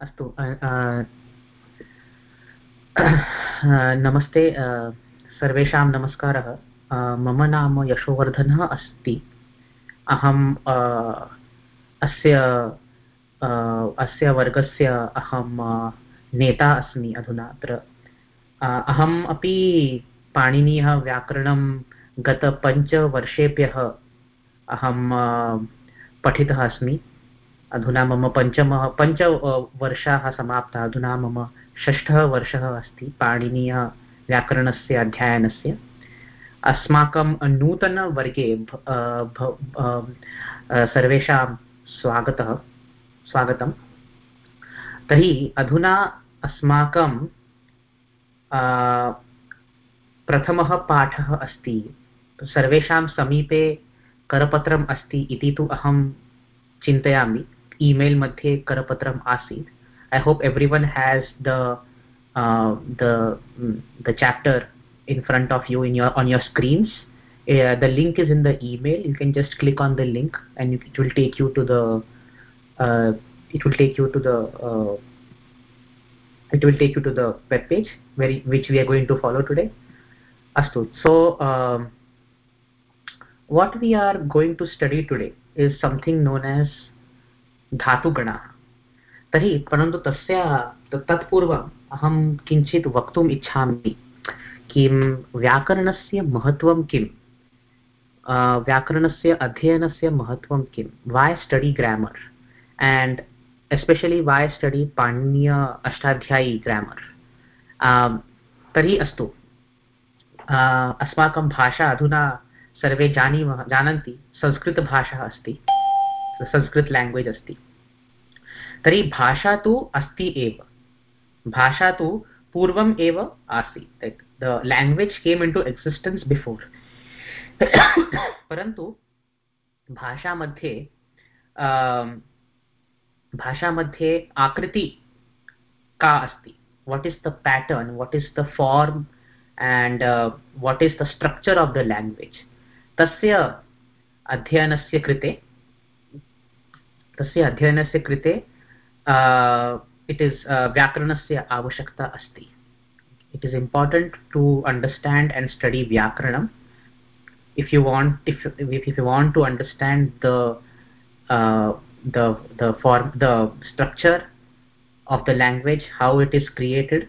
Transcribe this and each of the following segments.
अस्तु नमस्ते सर्वेषां नमस्कारः। मम नाम यशोवर्धनः अस्ति। अहम् अस्य अस्य वर्गस्य अहं नेता अस्मि अधुना अत्र। अहम् अपि पाणिनीयः व्याकरणं गतपञ्चवर्षेभ्यः अहं पठितः अस्मि। अधुना मम पञ्चमः पञ्चवर्षाः समाप्ताः। अधुना मम षष्ठः वर्षः अस्ति पाणिनीयव्याकरणस्य अध्ययनस्य। अस्माकं नूतनवर्गे सर्वेषां स्वागतः स्वागतं तर्हि अधुना अस्माकं प्रथमः पाठः अस्ति। सर्वेषां समीपे करपत्रम् अस्ति इति तु अहं चिन्तयामि। ईमेल् मध्ये करपत्रम् आसीत् I hope everyone has the the the chapter in front of you in your on your screens uh, the link is in the email you can just click on the link and it will take you to the uh, it will take you to the uh, it will take you to the web page where which we are going to follow today astu so um, what we are going to study today is something known as gana तर्हि परन्तु तस्य तत्पूर्वम् अहं किञ्चित् वक्तुम् इच्छामि किं व्याकरणस्य महत्त्वं किं? व्याकरणस्य अध्ययनस्य महत्त्वं किं? Why study grammar and especially why study पाणिनीय Ashtadhyayi grammar तर्हि अस्तु। अस्माकं भाषा अधुना सर्वे जानीमः जानन्ति, संस्कृतभाषा अस्ति। संस्कृत लेङ्ग्वेज् अस्ति। तर्हि भाषा तु अस्ति एव। भाषा तु पूर्वम् एव आसीत्। The language came into existence before परन्तु भाषामध्ये भाषामध्ये आकृति का अस्ति? What is the pattern? What is the form? And uh, is the structure of the language? तस्य अध्ययनस्य कृते तस्य अध्ययनस्य कृते इट् इस् व्याकरणस्य आवश्यकता अस्ति। It is important to understand and study व्याकरणम् if you want if if you want to understand the uh, the the form the structure of the language how it is created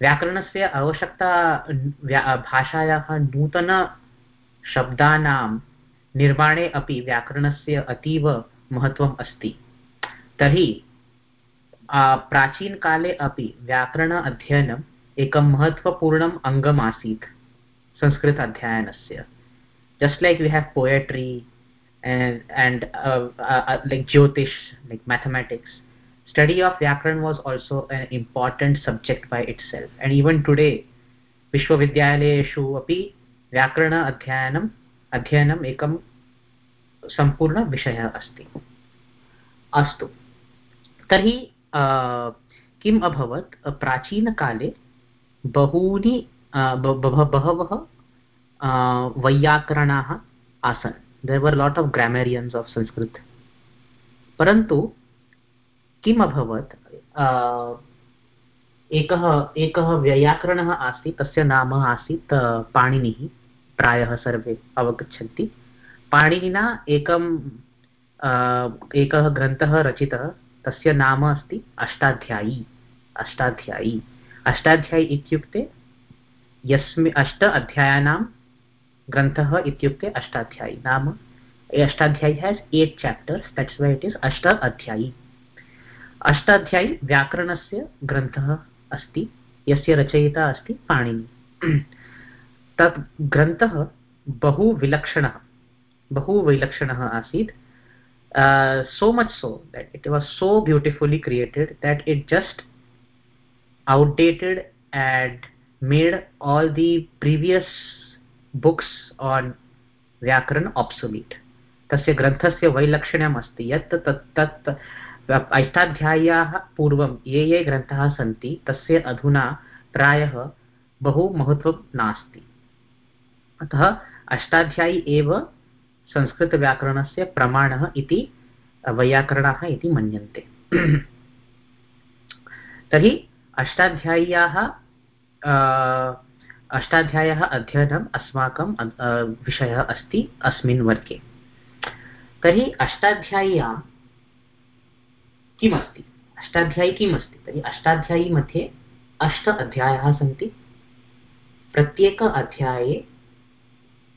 व्याकरणस्य आवश्यकता भाषायाः नूतनशब्दानां निर्माणे अपि व्याकरणस्य अतीव महत्वम् अस्ति। तर्हि प्राचीनकाले अपि व्याकरण अध्ययनम् एकं महत्वपूर्णम् अङ्गम् आसीत् संस्कृत अध्ययनस्य just like we have poetry and like jyotish like mathematics study of vyakarana was also an important subject by itself and even today विश्वविद्यालय अभी व्याकरण अध्ययनम् अध्ययन एक सम्पूर्णविषयः अस्ति। अस्तु। तर्हि किम् अभवत्? प्राचीनकाले बहूनि बहवः वैयाकरणाः आसन्। There were lot of grammarians of Sanskrit परन्तु, किम् अभवत्? एकः एकः वैयाकरणः आसीत्, तस्य नाम आसीत्, पाणिनिः। प्रायः सर्वे अवगच्छन्ति। पाणिनिना एकं एकः ग्रन्थः रचितः। तस्य नाम अस्ति अष्टाध्यायी। अष्टाध्यायी। अष्टाध्यायी इत्युक्ते यस्मि, अष्ट अध्यायानां ग्रन्थः इत्युक्ते अष्टाध्यायी। नाम Ashtadhyayi has eight chapters that's why it is ashta adhyayi. Ashtadhyayi व्याकरणस्य ग्रन्थः अस्ति, यस्य रचयिता अस्ति पाणिनि। तत् ग्रन्थः बहु विलक्षणः। बहु विलक्षणः आसीत्. So much so that it was so beautifully created that it just outdated and made all the previous books on vyakarana obsolete तस्य ग्रंथ वैलक्षण्यम् अस्ति. यत् तत् तत्, अष्टाध्याय्याः ये ये ग्रंथ सी तस्य अधुना प्रायः बहु महत्त्वं नास्ति. अतः अष्टाध्यायी एव संस्कृतव्याकरणस्य प्रमाणः इति वैयाकरणाः इति मन्यन्ते। तर्हि अष्टाध्याय्याः अष्टाध्यायः अध्ययनम् अस्माकं विषयः अस्ति अस्मिन् वर्गे। तर्हि अष्टाध्याय्यां किमस्ति? अष्टाध्यायी किमस्ति? तर्हि अष्टाध्यायी मध्ये अष्ट अध्यायाः सन्ति। प्रत्येक अध्याये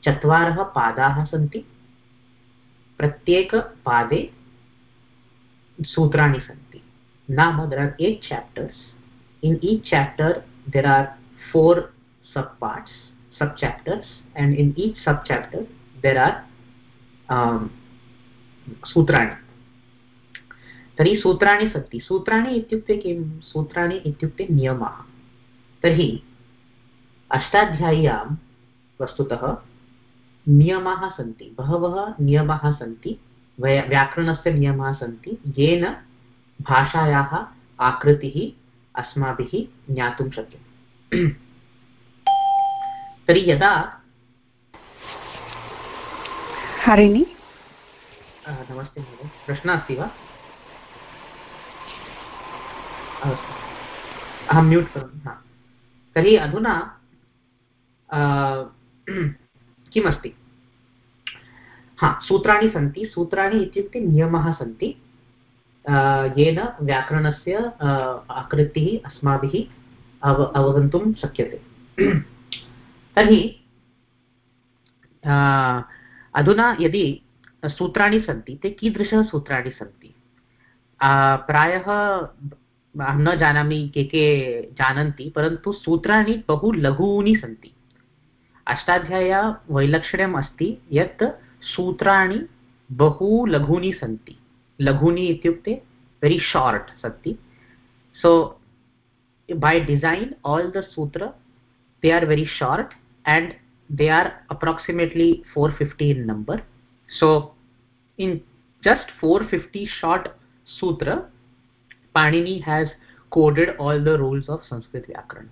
चत्वारः पादाः सन्ति। प्रत्येकपादे सूत्राणि सन्ति। नाम there are eight chapters in each chapter there are four parts sub chapters and in each sub chapter there are um, सूत्राणि। तर्हि सूत्राणि सन्ति। सूत्राणि इत्युक्ते किं? सूत्राणि इत्युक्ते नियमाः। तर्हि अष्टाध्याय्यां वस्तुतः नियमाः सन्ति बहवः नियमाः सन्ति वय व्याकरणस्य नियमाः सन्ति येन भाषायाः आकृतिः अस्माभिः ज्ञातुं शक्यते। तर्हि यदा हरिणि? नमस्ते महोदय। प्रश्नः अस्ति वा? अहं म्यूट् करोमि हा। तर्हि अधुना किमस्ति? हा, सूत्राणि सन्ति। सूत्राणि इत्युक्ते नियमाः सन्ति। येन व्याकरणस्य आकृतिः अस्माभिः अव, अवगन्तुं शक्यते। तर्हि अधुना यदि सूत्राणि सन्ति, ते कीदृशः सूत्राणि सन्ति? प्रायः अहं न जानामि, के के जानन्ति, परन्तु सूत्राणि बहु लघूनि सन्ति। अष्टाध्याय वैलक्षण्यम् अस्ति यत् सूत्राणि बहु लघूनी सी लघूनी इत्युक्ते वेरि शार्ट् सन्ति। So by design all the sutra they are very short and they are approximately four fifty in number so in just four fifty short sutra Panini has coded all the rules of Sanskrit संस्कृतव्याकरणं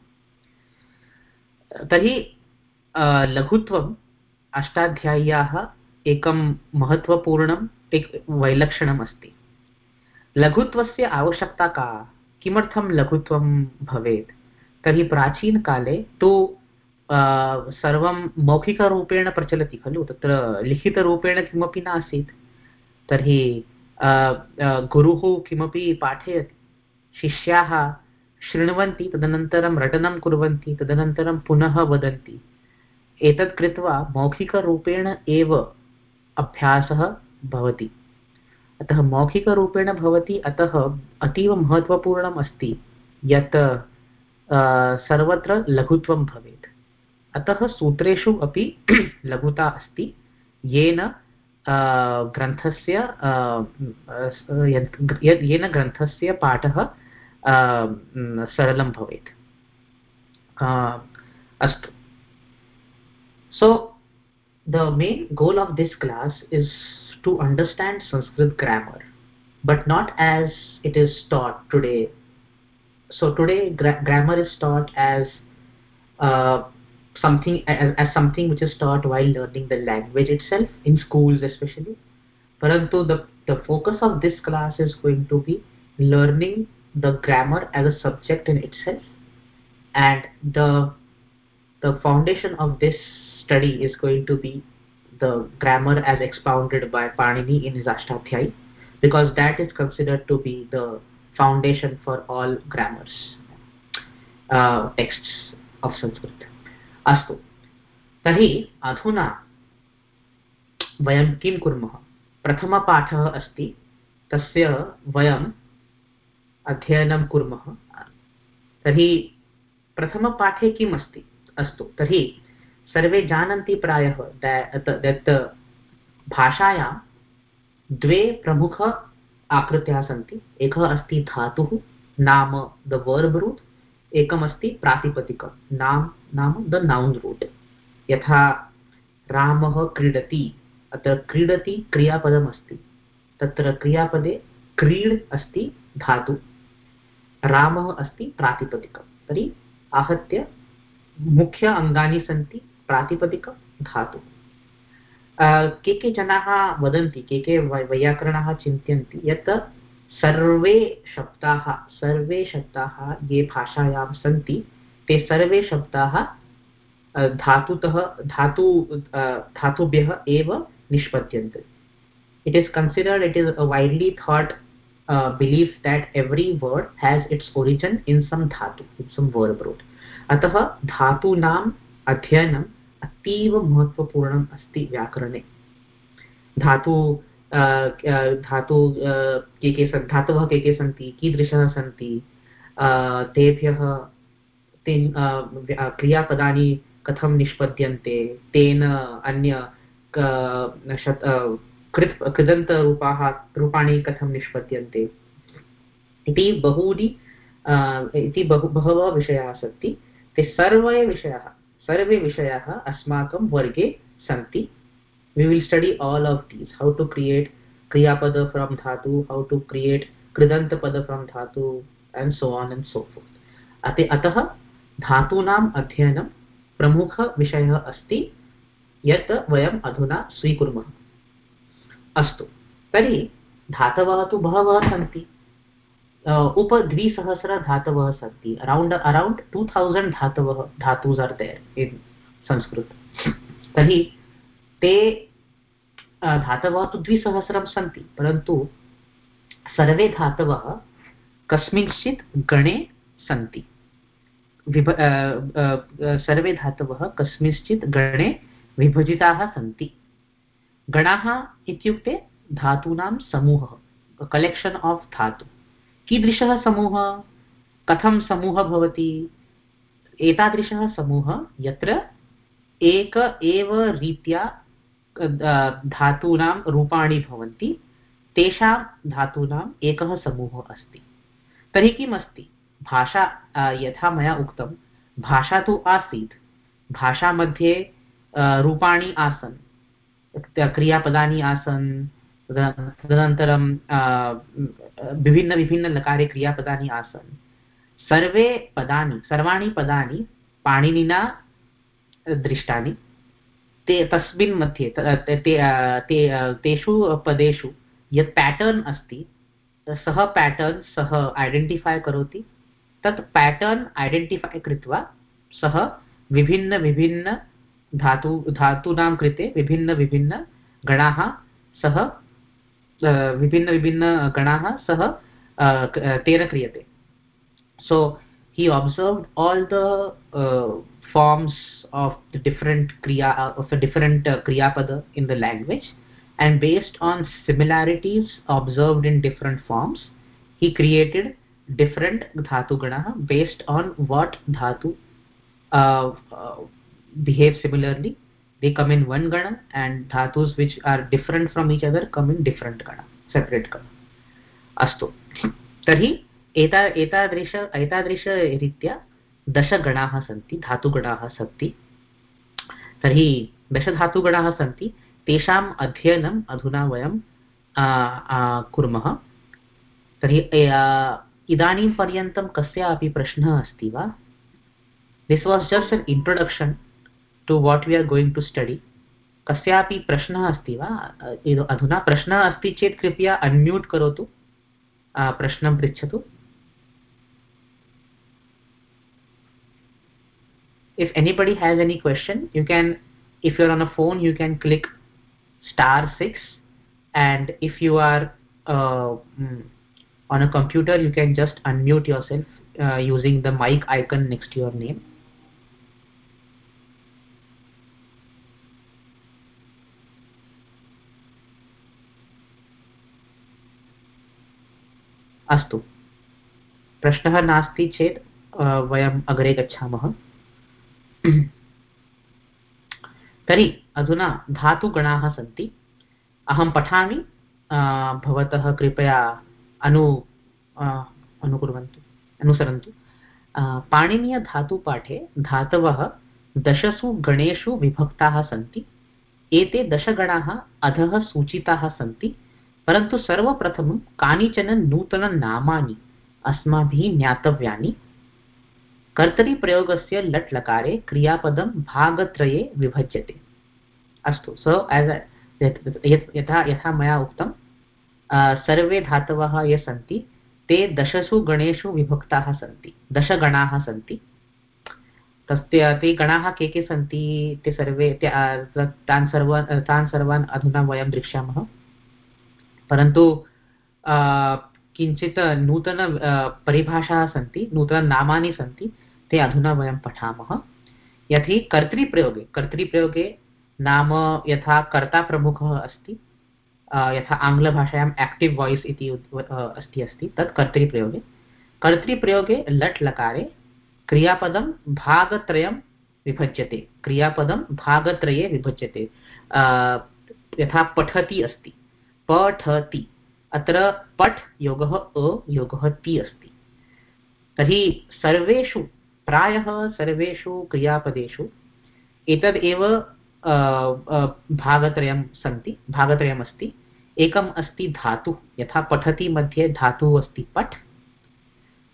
तरी लघुत्वम् अष्टाध्याय्याः एकं महत्त्वपूर्णम् एक वैलक्षणम् अस्ति। लघुत्वस्य आवश्यकता का? किमर्थं लघुत्वं भवेत्? तर्हि प्राचीनकाले तु सर्वं मौखिकरूपेण प्रचलति खलु? तत्र लिखितरूपेण किमपि नासीत्। तर्हि गुरुः किमपि पाठयति शिष्याः शृण्वन्ति, तदनन्तरं रटनं कुर्वन्ति, तदनन्तरं पुनः वदन्ति। एतत् कृत्वा मौखिकरूपेण एव अभ्यासः भवति। अतः मौखिकरूपेण भवति, अतः अतीव महत्त्वपूर्णम् अस्ति यत् सर्वत्र लघुत्वं भवेत्। अतः सूत्रेषु अपि लघुता अस्ति। येन ग्रन्थस्य येन ग्रन्थस्य पाठः सरलं भवेत्। अस्तु। So the main goal of this class is to understand Sanskrit grammar, but not as it is taught today. So today gra grammar is taught as uh, something as, as something which is taught while learning the language itself in schools especially. Parantu the, the focus of this class is going to be learning the grammar as a subject in itself and the the foundation of this study is going to be the grammar as expounded by Panini in his Ashtadhyayi because that is considered to be the foundation for all grammars uh, texts of Sanskrit. अस्तु तर्हि अधुना वयं किं कुर्मः प्रथमपाठः अस्ति तस्य वयम् अध्ययनं कुर्मः तर्हि प्रथमपाठे किम् अस्ति अस्तु तर्हि सर्वे जानन्ति प्रायः दत् भाषायां द्वे प्रमुख आकृत्याः सन्ति। एकः अस्ति धातुः, नाम द वर्ब् रूट् एकमस्ति प्रातिपदिकं। नाम नाम द नौन् रूट् यथा रामः क्रीडति, अत्र क्रीडति क्रियापदमस्ति तत्र क्रियापदे क्रीड् अस्ति धातु। रामः अस्ति प्रातिपदिकं। तर्हि आहत्य मुख्य अङ्गानि सन्ति। प्रातिपदिक धातु। के के जनाः वदन्ति, के के चिंत ये यत् सर्वे शब्द ये भाषायां सी ते सर्वे शब्दाः धातुतः, धातु धातुभ्यः एव निष्पद्यन्ते। It is considered it is a widely thought believe that every word has its origin in some dhatu in some word ब्रोट् अतः धातूना अध्ययनम् अतीव महत्त्वपूर्णम् अस्ति व्याकरणे। धातु धातु के के सन्, धातवः के के सन्ति, कीदृशः सन्ति तेभ्यः तेन क्रियापदानि कथं निष्पद्यन्ते, तेन अन्य कृत्, कृदन्तरूपाः, रूपाणि कथं निष्पद्यन्ते। इति बहूनि इति बहु, बहवः विषयाः सन्ति। ते सर्वे विषयाः। सर्वे विषया अस्माकं वर्गे see we will study all of these how to create kriyapada from dhatu how to create kridantapada from dhatu and so on and so forth अति, अतः धातूनाम् अध्ययन प्रमुख विषय यत् वयम् अधुना स्वीकुर्मः। अस्तु। तर्हि धातवः तु बहवः सन्ति। उपद्विसहस्रधातवः सन्ति। अरौण्ड् अरौण्ड् टु थौसण्ड् धातवः, dhatus are there in Sanskrit. तर्हि ते धातवः तु द्विसहस्रं सन्ति, परन्तु सर्वे धातवः कस्मिंश्चित् गणे सन्ति। विभ सर्वे धातवः कस्मिंश्चित् गणे विभजिताः सन्ति। गणाः इत्युक्ते धातूनां समूहः कलेक्षन् आफ् धातु। कीदृशः समूहः? कथं समूहः भवति? एतादृशः समूहः यत्र एक एव रीत्या धातूनां रूपाणि भवन्ति, तेषां धातूनाम् एकः समूहः अस्ति। तर्हि किम् भाषा यथा मया उक्तं, भाषा तु आसीत्। भाषामध्ये रूपाणि आसन्, क्रियापदानि आसन् तदनन्तरं विभिन्नविभिन्नलकारे क्रियापदानि आसन्। सर्वे पदानि सर्वाणि पदानि पाणिनिना दृष्टानि। ते तस्मिन् मध्ये ते, ते तेषु पदेषु यत् पैटर्न् अस्ति सः पैटर्न् सः ऐडेण्टिफै करोति तत् पैटर्न् ऐडेण्टिफै कृत्वा सः विभिन्नविभिन्न धातु धातूनां कृते विभिन्नविभिन्नगणाः सः विभिन्नविभिन्नगणाः सः तेन क्रियते सो he observed all the uh, forms of the different kriya uh, of a different uh, kriya pada in the language and based on similarities observed in different forms he created different dhatu gana based on what dhatu uh, uh, behave similarly they come in one gana and dhatus which are different from each other come in different gana, separate gana. Astu. Tarhi एता एतादृश एतादृशरीत्या दशगणाः सन्ति धातुगणाः सन्ति तर्हि दशधातुगणाः सन्ति तेषाम् अध्ययनम् अधुना वयं कुर्मः तर्हि इदानीं पर्यन्तं कस्यापि प्रश्नः अस्ति वा this was just an introduction to what we are going to study कस्यापि प्रश्नः अस्ति वा अधुना प्रश्नः अस्ति चेत् कृपया अन्म्यूट् करोतु प्रश्नं पृच्छतु if anybody has any question you can if you are on a phone you can click star six and if you are on a computer you can just unmute yourself using the mic icon next your name अस्तु। प्रश्नः नास्ति चेत् वयम् अग्रे गच्छामः। तर्हि अधुना धातुगणाः सन्ति। अहं पठामि भवतः कृपया अनु अनुकुर्वन्तु, अनुसरन्तु। पाणिनीयधातुपाठे धातवः दशसु गणेषु विभक्ताः सन्ति। एते दशगणाः अधः सूचिताः सन्ति। परन्तु सर्वप्रथमं कानिचन नूतननामानि अस्माभिः ज्ञातव्यानि। कर्तरिप्रयोगस्य लट् लकारे क्रियापदं भागत्रये विभज्यते। अस्तु सो एस् यथा यथा मया उक्तं सर्वे धातवः ये सन्ति, ते दशसु गणेषु विभक्ताः सन्ति, दशगणाः सन्ति। तस्य, ते गणाः के के सन्ति, ते सर्वे तान् सर्वान् तान् सर्वान् अधुना वयं द्रक्ष्यामः परन्तु किञ्चित् नूतन परिभाषाः सन्ति नूतननामानि सन्ति, ते अधुना वयं पठामः। यदि कर्तृप्रयोगे कर्तृप्रयोगे नाम यथा कर्ताप्रमुखः अस्ति यथा आङ्ग्लभाषायाम् एक्टिव् वाय्स् इति अस्ति अस्ति, तत् कर्तृप्रयोगे। कर्तृप्रयोगे लट् लकारे क्रियापदं भागत्रयं विभज्यते। क्रियापदं भागत्रये विभज्यते। यथा पठति अस्ति। पठति। अत्र पठ् योगः अ योगः ति अस्ति। तर्हि सर्वेषु, प्रायः सर्वेषु क्रियापदेषु एतदेव भागत्रयं सन्ति भागत्रयमस्ति एकम् अस्ति धातुः, यथा पठति मध्ये धातुः अस्ति पठ्।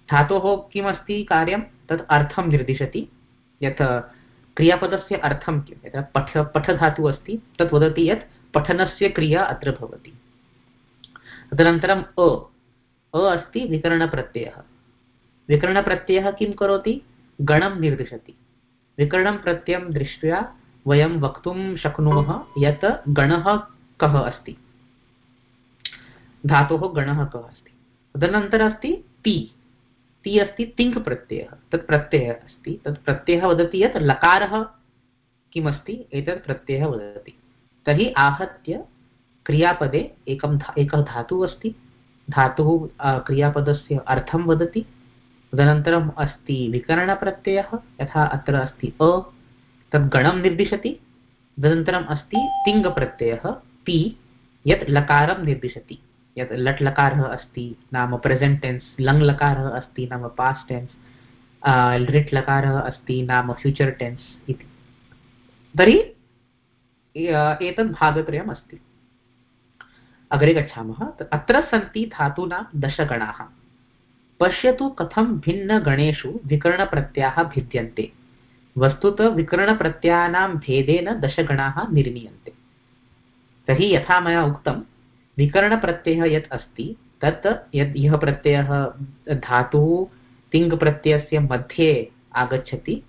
धातोः किमस्ति कार्यं? तत् अर्थं निर्दिशति। यत् क्रियापदस्य अर्थं किं? पठ, पठधातुः अस्ति, तत् वदति यत् पठनस्य क्रिया अत्र भवति। तदनन्तरम् अ अ अस्ति विकरणप्रत्ययः। विकरणप्रत्ययः किं करोति? गणं निर्दिशति। विकरणं प्रत्ययं दृष्ट्या वयं वक्तुं शक्नुमः यत् गणः कः अस्ति। धातोः गणः कः अस्ति। तदनन्तरम् अस्ति ति। ति अस्ति तिङ् प्रत्ययः। तत् प्रत्ययः अस्ति। तत् प्रत्ययः वदति यत् लकारः किमस्ति? एतत् प्रत्ययः वदति। तर्हि आहत्य क्रियापदे एकं धा, एकः धातुः अस्ति। धातुः क्रियापदस्य अर्थं वदति। तदनन्तरम् अस्ति विकरणप्रत्ययः, यथा अत्र अस्ति अ तद् गणं निर्दिशति। तदनन्तरम् अस्ति तिङ्प्रत्ययः ति यत् लकारं निर्दिशति। यत् लट् लकारः अस्ति, नाम प्रेसेण्ट् टेन्स्, लङ् लकारः अस्ति, नाम पास्ट् टेन्स् लृट् लकारः अस्ति, नाम फ्यूचर् टेन्स् इति। तर्हि एतत् भागत्रयम् अस्ति। अग्रे गच्छामः। अत्र सन्ति धातूनां दशगणाः। पश्यतु कथं भिन्नगणेषु विकरणप्रत्ययाः भिद्यन्ते। वस्तुतः विकरणप्रत्ययानां भेदेन दशगणाः निर्मीयन्ते। तर्हि यथा मया उक्तं, विकरणप्रत्ययः यत् अस्ति, तत् यद् यः प्रत्ययः, धातुः तिङ्प्रत्ययस्य मध्ये आगच्छति,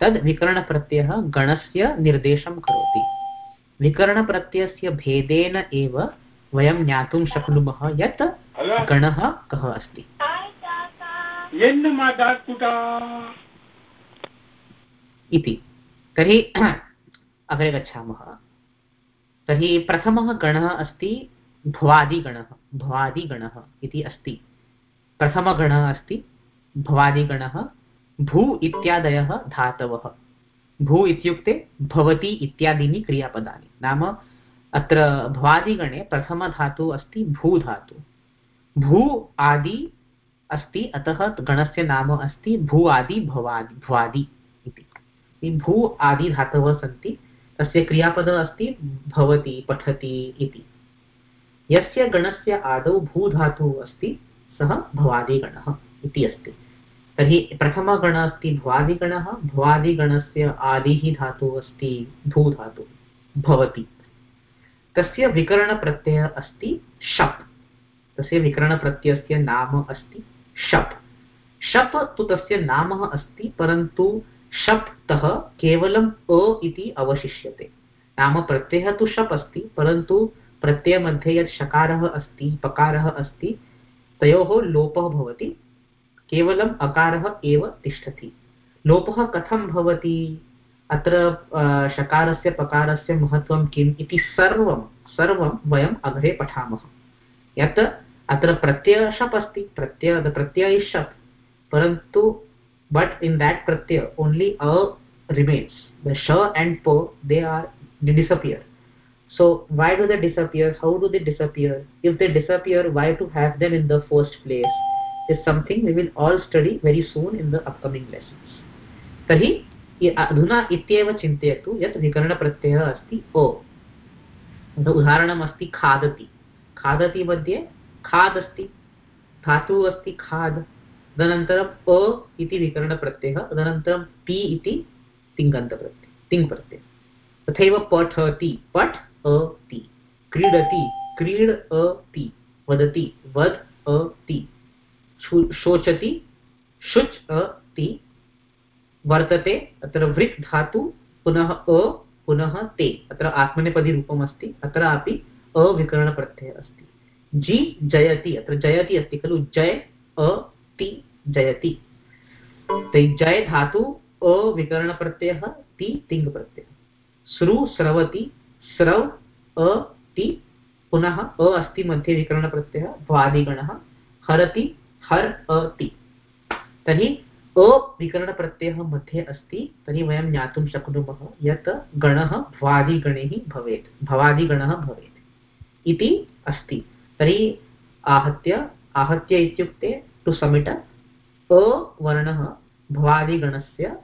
तद् विकरणप्रत्ययः गणस्य निर्देशं करोति। विकरणप्रत्ययस्य भेदेन एव वयं ज्ञातुं शक्नुमः यत् गणः कः अस्ति। इति। तर्हि अग्रे गच्छामः। तर्हि प्रथमः गणः अस्ति भ्वादिगणः भ्वादिगणः इति अस्ति। प्रथमगणः अस्ति भवादिगणः भू इत्यादयः धातवः। भू इत्युक्ते भवति इत्यादीनि क्रियापदानि. नाम अत्र भवादिगणे प्रथमधातुः अस्ति भूधातु. भू आदि अस्ति, अतः गणस्य नाम अस्ति भू आदि भवादि, भ्वादि इति. भू आदि धातवः सन्ति, तस्य क्रियापदः अस्ति भवति, पठति इति. यस्य गणस्य आदौ भूधातुः अस्ति, सः भवादिगणः इति अस्ति. तर्हि प्रथमगणः अस्ति भ्वादिगणः भ्वादिगणस्य आदिः धातुः अस्ति भूधातुः भवति। तस्य विकरणप्रत्ययः अस्ति शप्। तस्य विकरणप्रत्ययस्य नाम अस्ति शप्। शप् तु तस्य नाम अस्ति, परन्तु शप्तः केवलम् अ इति अवशिष्यते। नाम प्रत्ययः तु शप् अस्ति, परन्तु प्रत्ययमध्ये यत् शकारः अस्ति, पकारः अस्ति, तयोः लोपः भवति। केवलम् अकारः एव तिष्ठति। लोपः कथं भवति? अत्र शकारस्य पकारस्य महत्त्वं किम् इति सर्वं सर्वं वयम् अग्रे पठामः। यत् अत्र प्रत्ययशप् प्रत्यय प्रत्ययः शप् परन्तु but in pratyaya only a remains the श एण्ड् पो they are disappear so why do they disappear? How do they disappear? If they disappear, why to have them in the first place? Is something we will all study very soon in the upcoming lessons. तर्हि अधुना इत्येव चिन्तयतु यत् विकरणप्रत्ययः अस्ति ओ। उदाहरणमस्ति खादति। खादति मध्ये खाद् अस्ति, धातुः अस्ति खाद् तदनन्तरम् अ इति विकरणप्रत्ययः, तदनन्तरं ति इति तिङन्तप्रत्ययः तिङ्प्रत्ययः तथैव पठति, पठ् अति क्रीडति, क्रीड अति वदति, वद् अति शोचति शुच् अति वर्तते, अत्र वृक् धातु पुनः अ, पुनः ते। अत्र आत्मनेपदीरूपम् अस्ति अत्रापि अविकरणप्रत्ययः अस्ति। जि, जयति, अत्र जयति अस्ति खलु, जय, अ, ति, जयति। जय धातु, अविकरणप्रत्ययः, ति तिङ्प्रत्ययः श्रु स्रवति, स्रव, अ, ति, पुनः अ अस्ति मध्ये विकरणप्रत्ययः भ्वादिगणः हरति हर् अति तर्हि अविकरणप्रत्ययः मध्ये अस्ति, तर्हि वयं ज्ञातुं शक्नुमः यत् गणः भ्वादिगणैः भवेत्, भवादिगणः भवेत् इति अस्ति। तर्हि आहत्य आहत्य इत्युक्ते टु समिट अवर्णः भवादिगणस्य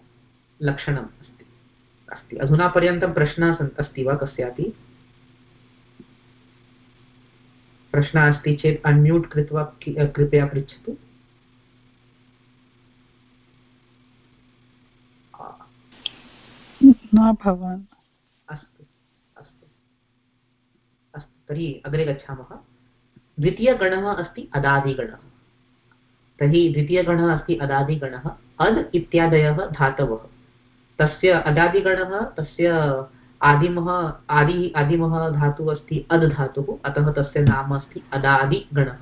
लक्षणम् अस्ति। अस्ति। अधुना पर्यन्तं प्रश्नः अस्ति वा कस्यापि? प्रश्नः अस्ति चेत् अन्म्यूट् कृत्वा कृपया पृच्छतु। न भवान्। अस्तु अस्तु। अस्तु तर्हि अग्रे गच्छामः। द्वितीयगणः अस्ति अदादिगणः। तर्हि द्वितीयगणः अस्ति अदादिगणः। अद् इत्यादयः धातवः। तस्य अदादिगणः तस्य आदिमः, आदि, आदिमः धातुः अस्ति, अद् धातुः, अतः तस्य नाम अस्ति अदादिगणः।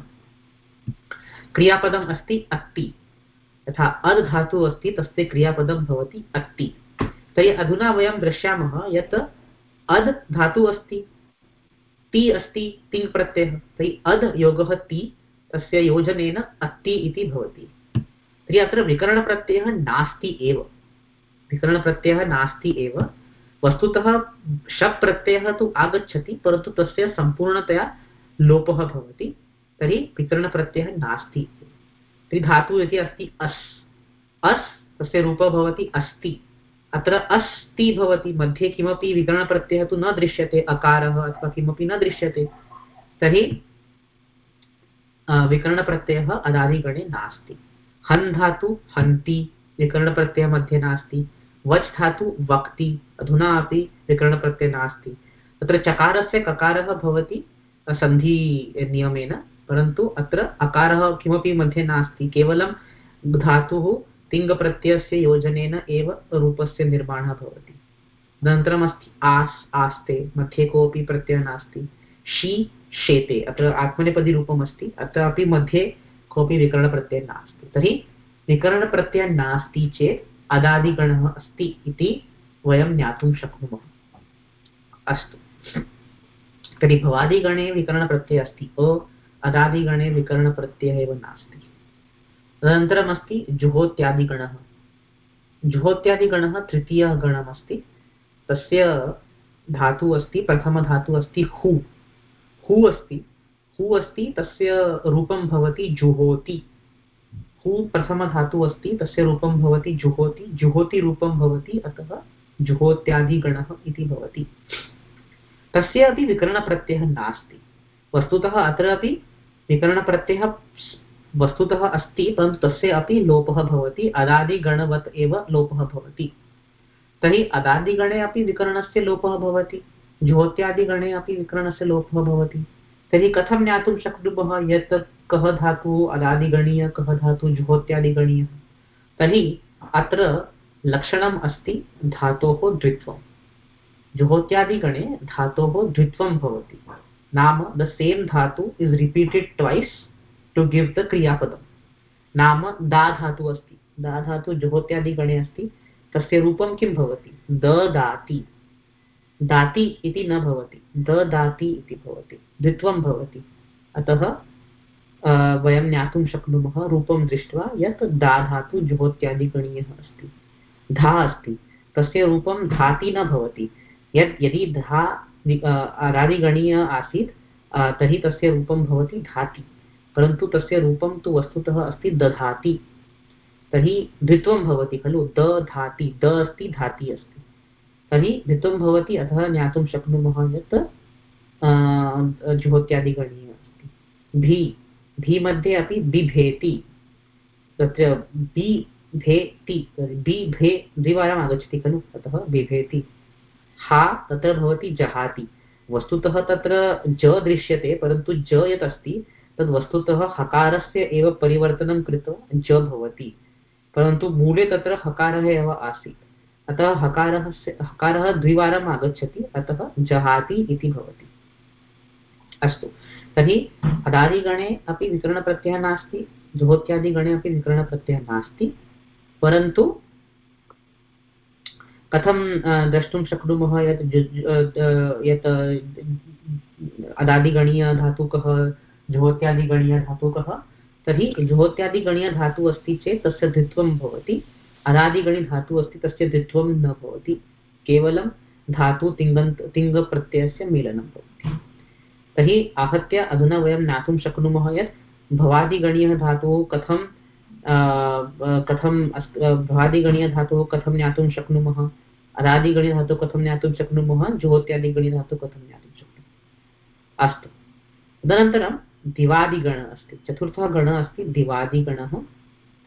क्रियापदम् अस्ति अत्ति। यथा अद् धातुः अस्ति, तस्य क्रियापदं भवति अत्ति। तर्हि अधुना वयं द्रक्ष्यामः यत् अद् धातुः अस्ति, ति अस्ति, तिङ् प्रत्ययः। तर्हि अद् योगः ति, तस्य योजनेन अत्ति इति भवति। तर्हि अत्र विकरणप्रत्ययः नास्ति एव। विकरणप्रत्ययः नास्ति एव। वस्तुतः शप् प्रत्ययः तु आगच्छति, परन्तु तस्य सम्पूर्णतया लोपः भवति, तर्हि विकरणप्रत्ययः नास्ति तर्हि धातुः इति अस्ति अस्। अस् तस्य रूपः भवति अस्ति। अत्र अस्ति भवति, मध्ये किमपि विकरणप्रत्ययः तु न दृश्यते, अकारः अथवा किमपि न दृश्यते। तर्हि विकरणप्रत्ययः अदादिगणे नास्ति। हन् धातु, हन्ति विकरणप्रत्ययः मध्ये नास्ति। वच् धातु वक्ति अधुना अपि विकरणप्रत्ययः नास्ति। तत्र चकारस्य ककारः भवति सन्धिनियमेन परन्तु अत्र अकारः किमपि मध्ये नास्ति। केवलं धातुः तिङ्गप्रत्ययस्य योजनेन एव रूपस्य निर्माणः भवति। अनन्तरमस्ति आस्, आस्ते, मध्ये कोऽपि प्रत्ययः नास्ति। शी, शेते, अत्र आत्मनेपदीरूपम् अस्ति अत्रापि मध्ये कोऽपि विकरणप्रत्ययः नास्ति। तर्हि विकरणप्रत्ययः नास्ति चेत् अदादिगणः अस्ति इति वयं ज्ञातुं शक्नुमः। अस्तु। तर्हि भवादिगणे विकरणप्रत्ययः अस्ति। अ, अदादिगणे विकरणप्रत्ययः एव नास्ति। तदनन्तरमस्ति जुहोत्यादिगणः। जुहोत्यादिगणः तृतीयः गणमस्ति। तस्य धातुः अस्ति, प्रथमधातुः अस्ति हु। हु अस्ति। हु अस्ति, तस्य रूपं भवति जुहोति। हु प्रथमधातुः अस्ति तस्य रूपं भवति जुहोति, जुहोतिरूपं भवति, अतः जुहोत्यादिगणः इति भवति। तस्य अपि विकरणप्रत्ययः नास्ति। वस्तुतः अत्र अपि विकरणप्रत्ययः वस्तुतः अस्ति, परन्तु तस्य अपि लोपः भवति, अदादिगणवत् एव लोपः भवति। तर्हि अदादिगणे अपि विकरणस्य लोपः भवति ज्योत्यादिगणे अपि विकरणस्य लोपः भवति। तर्हि कथं ज्ञातुं शक्नुमः यत् कः धातुः अदादिगणीय, कः धातुः ज्योत्यादिगणीयः तर्हि अत्र लक्षणम् अस्ति धातोः जुहोत्यादिगणे भवति। नाम the same dhatu is repeated twice to give the क्रियापदं नाम दा धातु अस्ति। दा धातु जुहोत्यादिगणे अस्ति। तस्य रूपं किं भवति? दाति। दाति इति न भवति। द दाति इति भवति। द्वित्वं भवति। अतः वयं ज्ञातुं शक्नुमः रूपं दृष्ट्वा यत् दा धातु जुहोत्यादिगणीयः अस्ति। धा अस्ति। तस्य रूपं धाति न भवति। यत् यदि धा रादिगणीय आसीत् तर्हि तस्य रूपं भवति धाति। परन्तु तस्य रूपं तु वस्तुतः अस्ति दधाति। तर्हि द्वित्वं भवति खलु। द धाति। द अस्ति, धाति अस्ति। तर्हि द्वित्वं भवति, अतः ज्ञातुं शक्नुमः यत् जुहोत्यादिगणीय अस्ति भी भी मध्ये अपि बिभेति। तत्र बि भेति बि द्विवारम् आगच्छति खलु अतः बिभेति। हा, तत्र भवति जहाति। वस्तुतः तत्र ज दृश्यते, परन्तु ज यत् अस्ति तद् वस्तुतः हकारस्य एव परिवर्तनं कृत्वा ज भवति। परन्तु मूले तत्र हकारः एव आसीत्। अतः हकारः हकारः द्विवारम् आगच्छति, अतः जहाति इति भवति। अस्तु। तर्हि अदादिगणे अपि विकरणप्रत्ययः नास्ति जुहोत्यादिगणे अपि विकरणप्रत्ययः नास्ति, परन्तु कथं द्रष्टुं शक्नुमः यत् यत् अदादिगणीयधातुकः जुहोत्यादिगणीयधातुकः तर्हि जुहोत्यादिगणीयधातुः अस्ति चेत् तस्य द्वित्वं भवति। अदादिगणिधातुः अस्ति, तस्य द्वित्वं न भवति। केवलं धातु तिङ्गन्त, तिङ्गप्रत्ययस्य मेलनं भवति। तर्हि आहत्य अधुना वयं ज्ञातुं शक्नुमः यत् भवादिगणीयः धातुः कथं कथं भवादिगणीयधातुः कथं ज्ञातुं शक्नुमः? अदादिगणीयधातुः कथं ज्ञातुं शक्नुमः? ज्योत्यादिगणीयधातुः कथं ज्ञातुं शक्नुमः? अस्तु। तदनन्तरं दिवादिगणः अस्ति। चतुर्थः गणः अस्ति दिवादिगणः।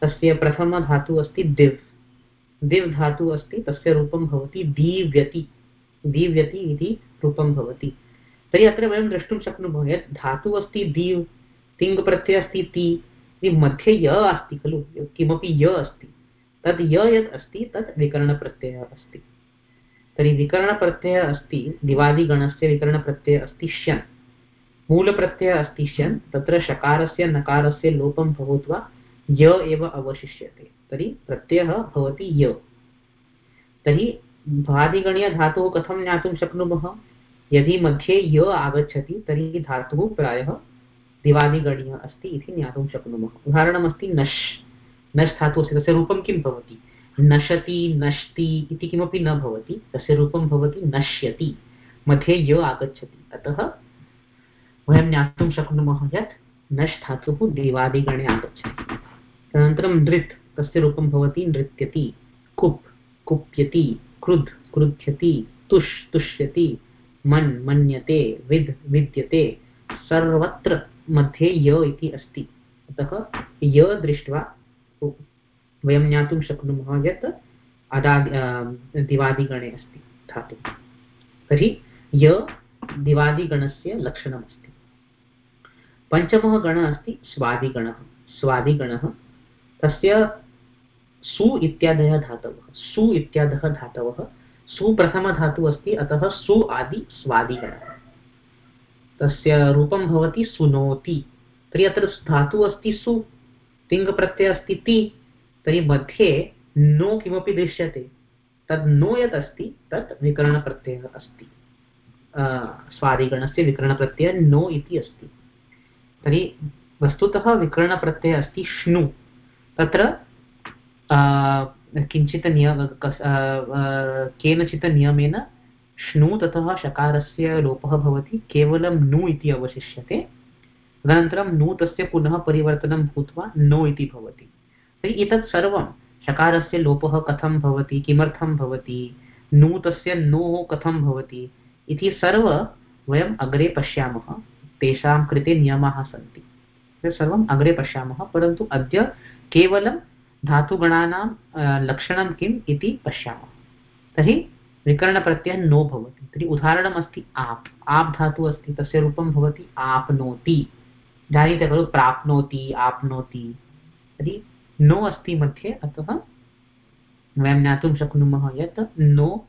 तस्य प्रथमधातुः अस्ति दिव्। दिव् धातु अस्ति, तस्य रूपं भवति दीव्यति। दीव्यति इति रूपं भवति। तर्हि अत्र वयं द्रष्टुं शक्नुमः यत् धातुः अस्ति दीव् तिङ्प्रत्ययः अस्ति ति, इति मध्ये य अस्ति खलु, किमपि य अस्ति। तद् य यत् अस्ति तत् विकरणप्रत्ययः अस्ति। तर्हि विकरणप्रत्ययः अस्ति, दिवादिगणस्य विकरणप्रत्ययः अस्ति शन् मूलप्रत्ययः अस्ति शन् तत्र शकारस्य, नकारस्य लोपं भूत्वा य एव अवशिष्यते। तर्हि प्रत्ययः भवति य। तर्हि भादिगणीयधातुः कथं ज्ञातुं शक्नुमः? यदि मध्ये य आगच्छति, तर्हि धातुः प्रायः दिवादिगणीयः अस्ति इति ज्ञातुं शक्नुमः। उदाहरणमस्ति नश्। नश् धातुः अस्ति, तस्य रूपं किं भवति? नशति, नष्टि इति किमपि न भवति, तस्य रूपं भवति नश्यति। मध्ये य आगच्छति। अतः वयं ज्ञातुं शक्नुमः यत् नश् धातुः दिवादिगणे आगच्छति। तदनन्तरं नृत्, तस्य रूपं भवति नृत्यति। कुप्, कुप्यति, क्रुद्, क्रुध्यति, तुष्, तुष्यति, मन्, मन्यते, विद्, विद्यते, सर्वत्र मध्ये य इति अस्ति। अतः य दृष्ट्वा वयं ज्ञातुं शक्नुमः यत् अदा दिवादिगणे अस्ति धातु। तर्हि य दिवादिगणस्य लक्षणमस्ति। पञ्चमः गणः अस्ति स्वादिगणः। स्वादिगणः तस्य सु इत्यादयः धातवः। सु इत्यादयः धातवः। सुप्रथमधातुः अस्ति, अतः सु आदि स्वादिगणः तस्य रूपं भवति सुनोति। तर्हि अत्र धातुः अस्ति सु तिङ्प्रत्ययः अस्ति ति, तर्हि मध्ये नो किमपि दृश्यते। तद् नो यत् अस्ति, तत् विकरणप्रत्ययः अस्ति। स्वादिगणस्य विकरणप्रत्ययः नो इति अस्ति। तर्हि वस्तुतः विकरणप्रत्ययः अस्ति श्नु। तत्र किञ्चित् नियम केनचित् नियमेन श्नु ततः शकारस्य लोपः भवति, केवलं नु इति अवशिष्यते, तदनन्तरं नु तस्य पुनः परिवर्तनं भूत्वा नो इति भवति। तर्हि एतत् सर्वं, शकारस्य लोपः कथं भवति, किमर्थं भवति, नु तस्य नोः कथं भवति, इति सर्व वयम् अग्रे पश्यामः। तेषां कृते नियमाः सन्ति। सर्वम् अग्रे पश्यामः, परन्तु अद्य केवलं धातुगणानां लक्षणं किम् इति पश्यामः। तर्हि विकरणप्रत्ययः नो भवति। तर्हि उदाहरणमस्ति आप्। आप् धातुः अस्ति, तस्य रूपं भवति आप्नोति। जानीते खलु प्राप्नोति, आप्नोति। तर्हि नो अस्ति मध्ये, अतः वयं ज्ञातुं शक्नुमः यत् नो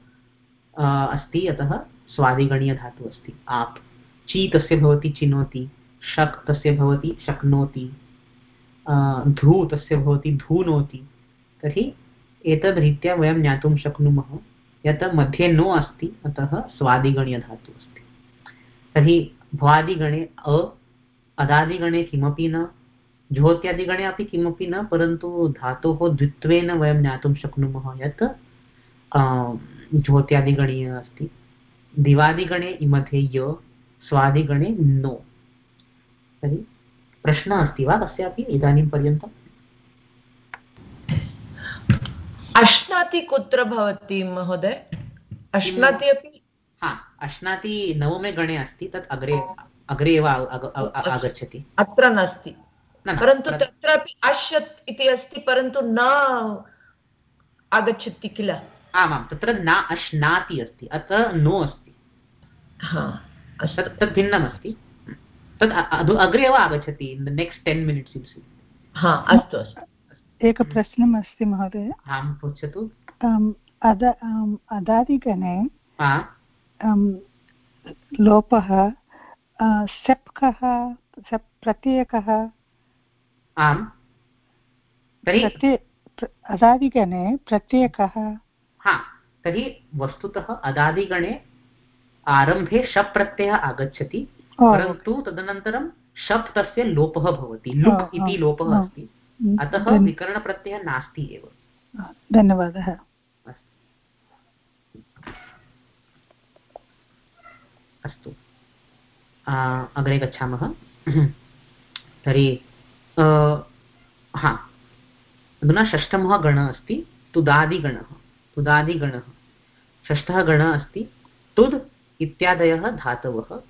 अस्ति, अतः स्वादिगणीयधातुः अस्ति। आप्। ची तस्य भवति, चिनोति। शक् तस्य भवति, शक्नोति। ध्रू तस्य भवति, धूनोति। तर्हि एतद्रीत्या वयं ज्ञातुं शक्नुमः। यत् मध्ये नो अस्ति, अतः स्वादिगणीयधातुः अस्ति। तर्हि भ्वादिगणे अ, अदादिगणे किमपि न, ज्योत्यादिगणे अपि किमपि न, परन्तु धातोः द्वित्वेन वयं ज्ञातुं शक्नुमः। यत् ज्योत्यादिगणीय अस्ति। दिवादिगणे मध्ये य, स्वादिगणे नो। तर्हि प्रश्नः अस्ति वा कस्यापि इदानीं पर्यन्तम्? अश्नाति कुत्र भवति महोदय? अश्नाति अपि? हा अश्नाति नवमे गणे अस्ति तत् अग्रे अग्रे एव आगच्छति। अत्र नास्ति। परन्तु तत्रापि अश्यत् इति अस्ति परन्तु न आगच्छति किल? आमां तत्र न अश्नाति अस्ति अत्र नो अस्ति। तत् भिन्नमस्ति। तत् अग्रे एव आगच्छति in the next ten minutes you see हा अस्तु अस्तु। एकः प्रश्नम् अस्ति महोदय। आं पृच्छतु। अदादिगणे लोपः सेप् कः सेप् प्रत्ययकः। आम्। अदादिगणे प्रत्ययकः। हा तर्हि वस्तुतः अदादिगणे आरम्भे शप् प्रत्ययः आगच्छति। परन्तु तदनन्तरं शप् तस्य लोपः भवति लुक् इति लोपः अस्ति। अतः विकरणप्रत्ययः नास्ति एव। धन्यवादः। अस्तु। अग्रे गच्छामः। तर्हि हा। अधुना षष्ठमः गणः अस्ति तुदादिगणः। तुदादिगणः। षष्ठः गणः अस्ति तुद् इत्यादयः धातवः।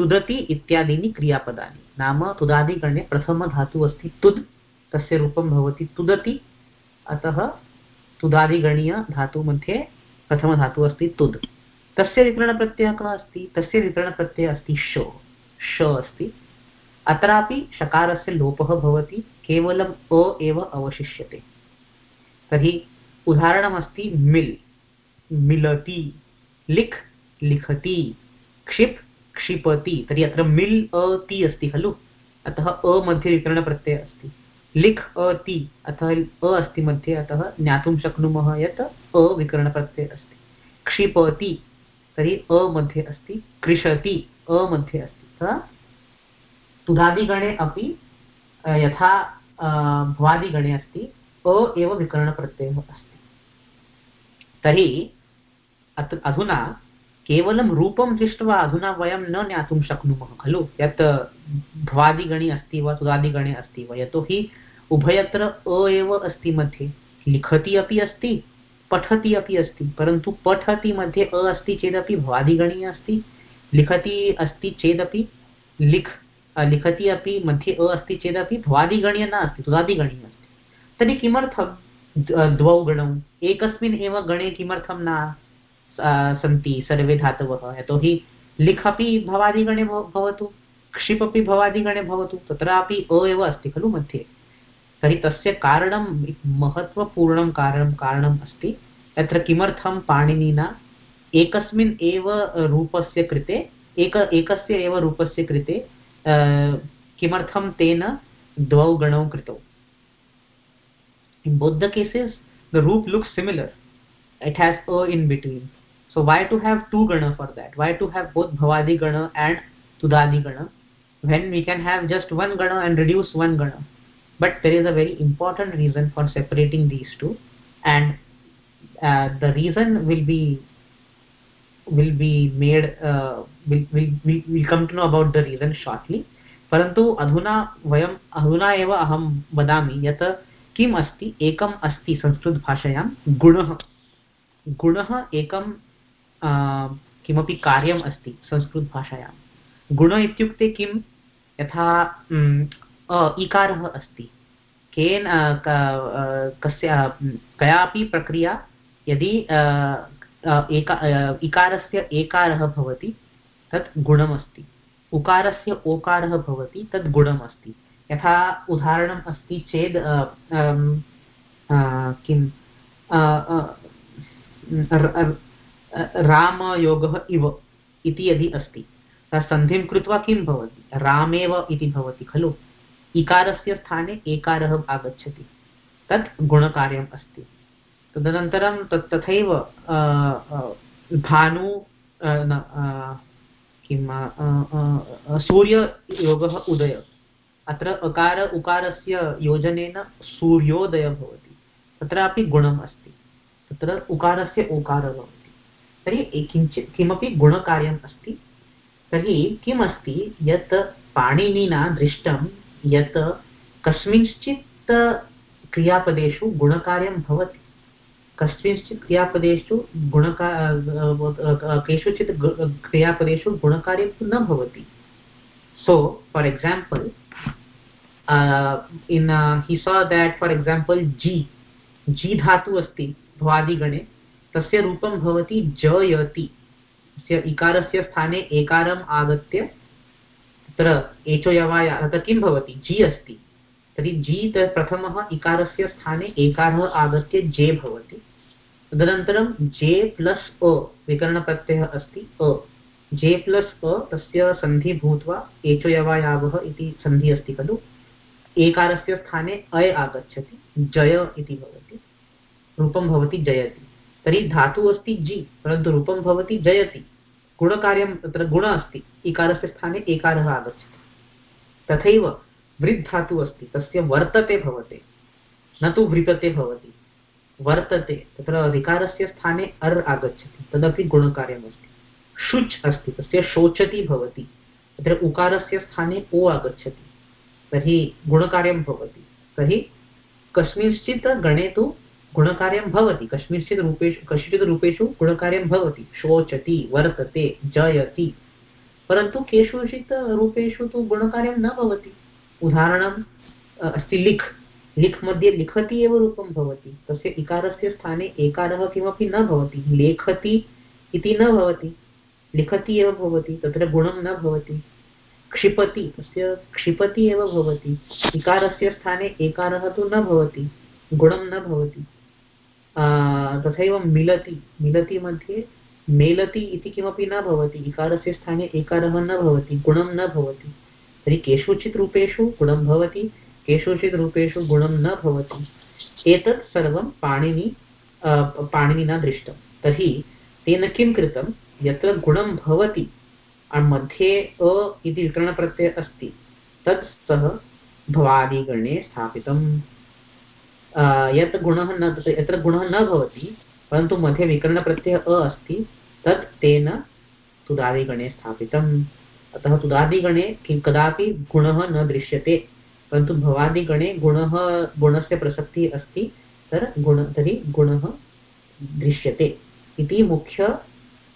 तुदति इत्यादीनि क्रियापदानि। नाम तुदादिगणे प्रथमधातुः अस्ति तुद्, तस्य रूपं भवति तुदति, अतः तुदादिगणीयधातुमध्ये प्रथमधातुः अस्ति तुद्। तस्य विकरणप्रत्ययः कः अस्ति? तस्य विकरणप्रत्ययः अस्ति श। श अस्ति। अत्रापि शकारस्य लोपः भवति, केवलम् अ एव अवशिष्यते। तर्हि उदाहरणमस्ति मिल्। मिलति। लिख्। लिखति। क्षिप्। क्षिपति, तर्हि अत्र मिल् अति अस्ति खलु? अतः अ मध्ये विकरणप्रत्ययः अस्ति। लिख् अति, अतः अ अस्ति मध्ये, अतः ज्ञातुं शक्नुमः यत् अविकरणप्रत्ययः अस्ति। क्षिपति, तर्हि अ मध्ये अस्ति। कृषति अ मध्ये अस्ति। तथा तुदादिगणे अपि यथा भ्वादिगणे अस्ति, अ एव विकरणप्रत्ययः अस्ति। तर्हि अधुना केवलं रूपं दृष्ट्वा अधुना वयं न ज्ञातुं शक्नुमः, खलु? यत् भ्वादिगणे अस्ति वा तुदादिगणे अस्ति वा, यतोहि उभयत्र अ एव अस्ति मध्ये। लिखति अपि अस्ति, पठति अपि अस्ति, परन्तु पठति मध्ये अ अस्ति चेदपि भ्वादिगणीय अस्ति, लिखति अस्ति चेदपि लिख्, लिखति अपि मध्ये अ अस्ति चेदपि भ्वादिगणीय न अस्ति तुदादिगणीय अस्ति। तर्हि किमर्थं द्वौ गणौ? एकस्मिन् एव गणे किमर्थं न? सन्ति सर्वे धातवः यतोहि लिख् अपि भवादिगणे भवतु क्षिप् अपि भवादिगणे भवतु, तत्रापि अ एव अस्ति खलु मध्ये। तर्हि तस्य कारणं महत्त्वपूर्णं कारणं, कारणम् अस्ति। यत्र किमर्थं पाणिनिना एकस्मिन् एव रूपस्य कृते, एक, एकस्य एव रूपस्य कृते किमर्थं तेन द्वौ गणौ कृतौ। In both the cases, the root looks similar. It has a So why to have two gana for that? Why to have both bhavadi gana and tudadi gana when we can have just one gana and reduce one gana? But there is a very important reason for separating these two, and uh, the reason will be will be made uh, will will we will come to know about the reason shortly. परन्तु अधुना वयम् अधुना एव अहं वदामि यत् किम् अस्ति एकम् अस्ति संस्कृतभाषायां गुणः गुणः एकं किमपि कार्यम् अस्ति संस्कृतभाषायां। गुण इत्युक्ते किं? यथा इकारः अस्ति। केन कस्य कयापि प्रक्रिया यदि एका इकारस्य एकारः भवति, तत् गुणमस्ति। उकारस्य ओकारः भवति तद् गुणमस्ति। यथा उदाहरणम् अस्ति चेत् किं रामयोगः इव इति यदि अस्ति सन्धिं कृत्वा किं भवति? रामेव इति भवति खलु? इकारस्य स्थाने एकारः आगच्छति। तत् गुणकार्यम् अस्ति। तदनन्तरं तत् तथैव भानु किं सूर्ययोगः उदय। अत्र अकार, उकारस्य योजनेन सूर्योदयः भवति। तत्रापि गुणम् अस्ति। तत्र उकारस्य ओकारः भवति तर्हि किञ्चित् किमपि गुणकार्यम् अस्ति। तर्हि किमस्ति यत् पाणिनिना दृष्टं, यत् कस्मिंश्चित् क्रियापदेषु गुणकार्यं भवति। कस्मिंश्चित् क्रियापदेषु गुणका, केषुचित् क्रियापदेषु गुणकार्यं न भवति। सो फार् एक्साम्पल् इन् हि सा देट् फार् एक्साम्पल् जी जि धातु अस्ति भ्वादिगणे तस्य रूपं भवति जयति। इकारस्य स्थाने एकारम् आगत्य तत्र एचो यवाय तत्र किं भवति? जि अस्ति। तर्हि जि प्रथमः इकारस्य स्थाने एकारः आगत्य जे भवति। तदनन्तरं जे प्लस् अ विकरणप्रत्ययः अस्ति, अ। जे प्लस् अ तस्य सन्धि भूत्वा एचो यवायावः इति सन्धिः अस्ति खलु। एकारस्य स्थाने अय आगच्छति, जय इति भवति। रूपं भवति जयति। तर्हि धातुः अस्ति जि, परन्तु रूपं भवति जयति। गुणकार्यं तत्र गुणः अस्ति, इकारस्य स्थाने एकारः आगच्छति। तथैव वृद् धातुः अस्ति वर्तते भवते, न तु वृतते भवति। वर्तते, तत्र विकारस्य स्थाने अर् आगच्छति, तदपि गुणकार्यमस्ति शुच् अस्ति शोचति भवति, तत्र उकारस्य स्थाने ओ आगच्छति, तर्हि गुणकार्यं भवति, तर्हि कस्मिंश्चित् गणे तु गुणकार्यं भवति। कस्मिंश्चित् रूपेषु कस्यचित् रूपेषु गुणकार्यं भवति। शोचति, वर्तते, जयति। परन्तु केषुचित् रूपेषु तु गुणकार्यं न भवति। उदाहरणम् अस्ति लिख्। लिख् मध्ये लिखति एव रूपं भवति। तस्य इकारस्य स्थाने एकारः किमपि न भवति। लेखति इति न भवति। लिखति एव भवति, तत्र गुणं न भवति। क्षिपति, तस्य क्षिपति एव भवति। इकारस्य स्थाने एकारः तु न भवति। गुणं न भवति। तथैव मिलति मिलति मध्ये मेलति इति किमपि न भवति इकारस्य स्थाने एकारः न भवति गुणं न भवति। तर्हि केषुचित् रूपेषु गुणं भवति केषुचित् रूपेषु गुणं न भवति। एतत् सर्वं पाणिनि पाणिनिना दृष्टं। तर्हि तेन किं कृतं? यत्र गुणं भवति मध्ये अ इति विकरणप्रत्ययः अस्ति तत् सः भवादिगणे स्थापितम्। यत् गुणः न, यत्र गुणः न भवति, परन्तु मध्ये विकरणप्रत्ययः अ अस्ति, तत् तेन तुदादिगणे स्थापितम्। अतः तुदादिगणे किं, कदापि गुणः न दृश्यते, परन्तु भवादिगणे गुणः, गुणस्य प्रसक्तिः अस्ति, तर् गुण, तर्हि गुणः दृश्यते इति मुख्य,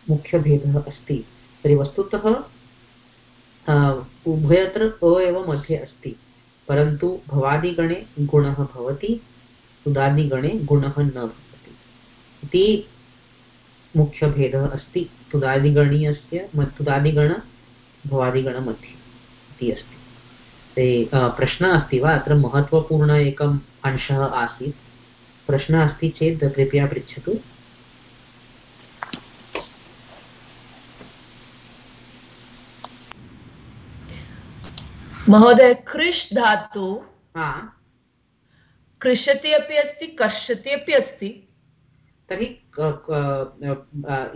मुख्यभेदः अस्ति। तर्हि वस्तुतः उभयत्र अ एव मध्ये अस्ति, परन्तु भवादिगणे गुणः भवति। तुदादिगणे गुणः न भवति। इति मुख्यभेदः अस्ति। तुदादिगणीयस्य तुदादिगण भवादिगणमध्ये इति अस्ति। ते प्रश्नः अस्ति वा? अत्र महत्त्वपूर्ण एकम् अंशः आसीत्। प्रश्नः अस्ति चेत् कृपया पृच्छतु। महोदय कृष् धातु कृषति अपि अस्ति कर्षति अपि अस्ति। तर्हि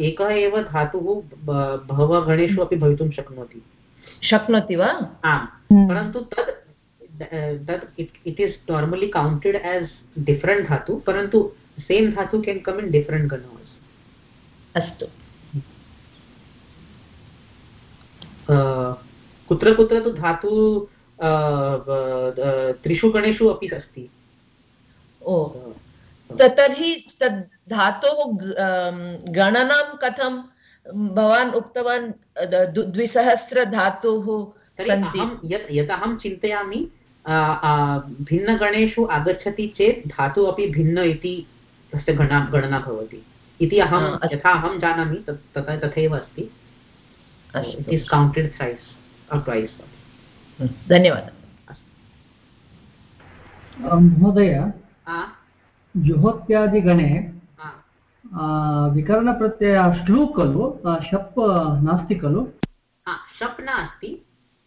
एकः एव धातुः बहवः गणेषु अपि भवितुं शक्नोति। शक्नोति वा? आम्। हम्म। परन्तु तद् तत् it is normally counted as different dhatu परन्तु सेम् धातु केन् कम् इन् डिफ्रेण्ट् गणोस् अस्तु। कुत्र कुत्र तु धातु त्रिषु गणेषु अपि अस्ति। ओ। तर्हि तद् धातोः गणनां कथं भवान् उक्तवान् द्विसहस्रधातोः यत् यत् अहं चिन्तयामि भिन्नगणेषु आगच्छति चेत् धातु अपि भिन्न इति तस्य गणना गणना भवति। इति अहं यथा अहं जानामि तथा तथैव अस्ति। धन्यवादः। महोदय जुहोत्यादिगणे विकरणप्रत्ययः श्लू खलु शप् नास्ति खलु शप् नास्ति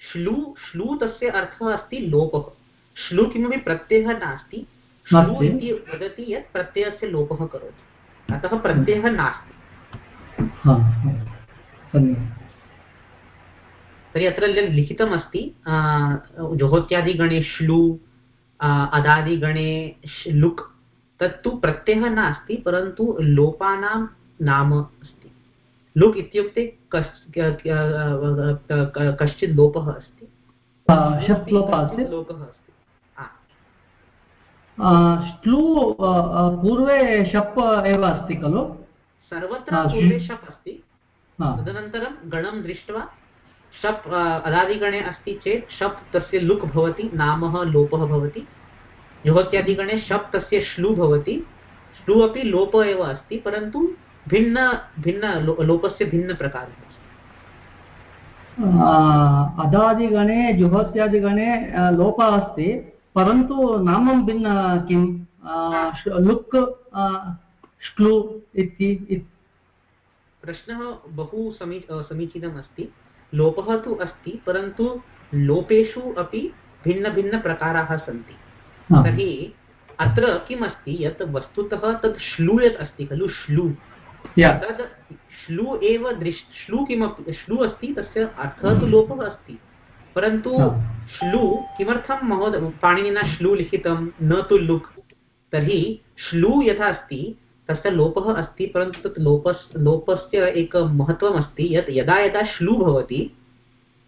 श्लू श्लू तस्य अर्थः अस्ति लोपः श्लू किमपि प्रत्ययः नास्ति श्लू इति वदति यत् प्रत्ययस्य लोपः करोति अतः प्रत्ययः नास्ति तर्हि अत्र लिखितमस्ति जोहोत्यादिगणे श्लू अदादिगणे लुक् तत्तु प्रत्ययः नास्ति परन्तु लोपानां नाम अस्ति। लुक् इत्युक्ते कश्चित् लोपः अस्ति। लोपः अस्ति। श्लू पूर्वे शप् एव अस्ति खलु? सर्वत्र पूर्वे शप् अस्ति। तदनन्तरं गणं दृष्ट्वा शप् अदादिगणे अस्ति चेत् शप् तस्य लुक् भवति नामः लोपः भवति। जुहोत्यादिगणे शप् तस्य श्लू भवति। श्लू अपि लोप एव अस्ति परन्तु भिन्न भिन्न लो, लोपस्य भिन्नप्रकारः अदादिगणे जुहत्यादिगणे लोपः अस्ति परन्तु नामं भिन्न किं लुक् श्लु इति प्रश्नः बहु समी समीचीनम् अस्ति। लोपः तु अस्ति परन्तु लोपेषु अपि भिन्नभिन्नप्रकाराः सन्ति। तर्हि अत्र किम् अस्ति यत् वस्तुतः तत् श्लू यत् अस्ति खलु श्लू। तद् श्लू एव दृश् श्लू किमपि श्लू अस्ति तस्य अर्थः तु लोपः अस्ति। परन्तु श्लू किमर्थं महोदय पाणिनिना श्लू लिखितं न तु लुक्। तर्हि श्लू यथा अस्ति तस्य लोपः अस्ति परन्तु तत् लोपस् लोपस्य एकं महत्त्वम् अस्ति यत् यदा यदा श्लू भवति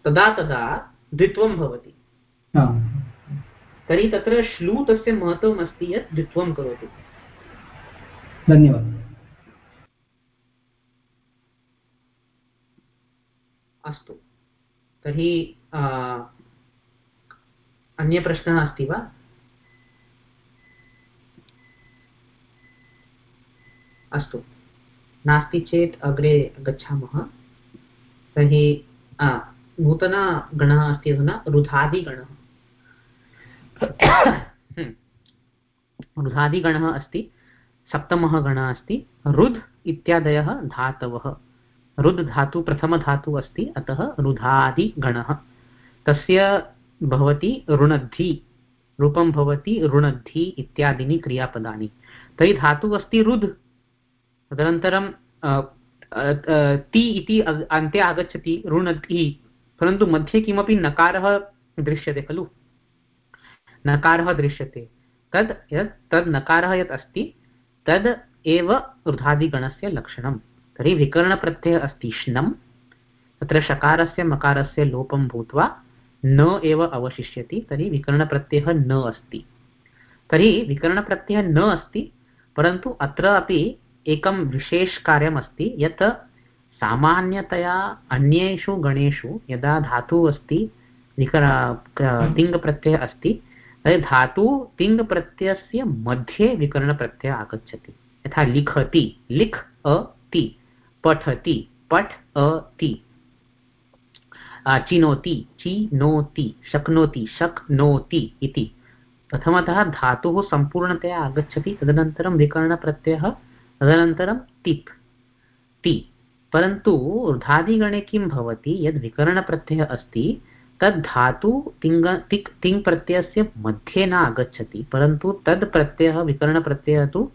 तदा तदा द्वित्वं भवति। तर्हि तत्र श्लू तस्य महत्त्वम् अस्ति यत् द्वित्वं करोति। धन्यवादः। अस्तु। तर्हि अन्यप्रश्नः अस्ति वा? अस्तु। नास्ति चेत् अग्रे गच्छामः। तर्हि नूतनगणः अस्ति अधुना, रुधादिगणः। हम्म। रुधादिगणः अस्ति सप्तमः गणः अस्ति रुध् इत्यादयः धातवः। रुद् धातु, प्रथमधातु अस्ति, अतः रुधादिगणः। तस्य भवति ऋणद्धि, रूपं भवति ऋणद्धि इत्यादीनि क्रियापदानि। तर्हि धातुः अस्ति रुध् तदनन्तरं ति इति अन्ते आगच्छति ऋणति परन्तु मध्ये किमपि नकारः दृश्यते खलु? नकारः दृश्यते। तद् यत्, तद् नकारः यत् अस्ति, तद् एव वृद्धादिगणस्य लक्षणं तर्हि विकरणप्रत्ययः अस्ति श्नम्, तत्र शकारस्य, मकारस्य लोपं भूत्वा न एव अवशिष्यति, तर्हि विकरणप्रत्ययः न अस्ति। तर्हि विकरणप्रत्ययः न अस्ति, परन्तु अत्र अपि एकं विशेषकार्यमस्ति यत् सामान्यतया अन्येषु गणेषु यदा धातुः अस्ति विकर तिङ्प्रत्ययः अस्ति तर्हि धातु तिङ्प्रत्ययस्य मध्ये विकरणप्रत्ययः आगच्छति। यथा लिखति लिख् अ ति पठति पठ अ ति। चिनोति चिनोति शक्नोति शक्नोति इति। प्रथमतः धातुः सम्पूर्णतया आगच्छति तदनन्तरं विकरणप्रत्ययः तदनन्तरं तिप्। ति। परन्तु ऊर्धादिगणे किं भवति? यद् विकरणप्रत्ययः अस्ति, तद् धातु तिङ् तिक् मध्ये न आगच्छति, परन्तु तद् प्रत्ययः, विकरणप्रत्ययः तु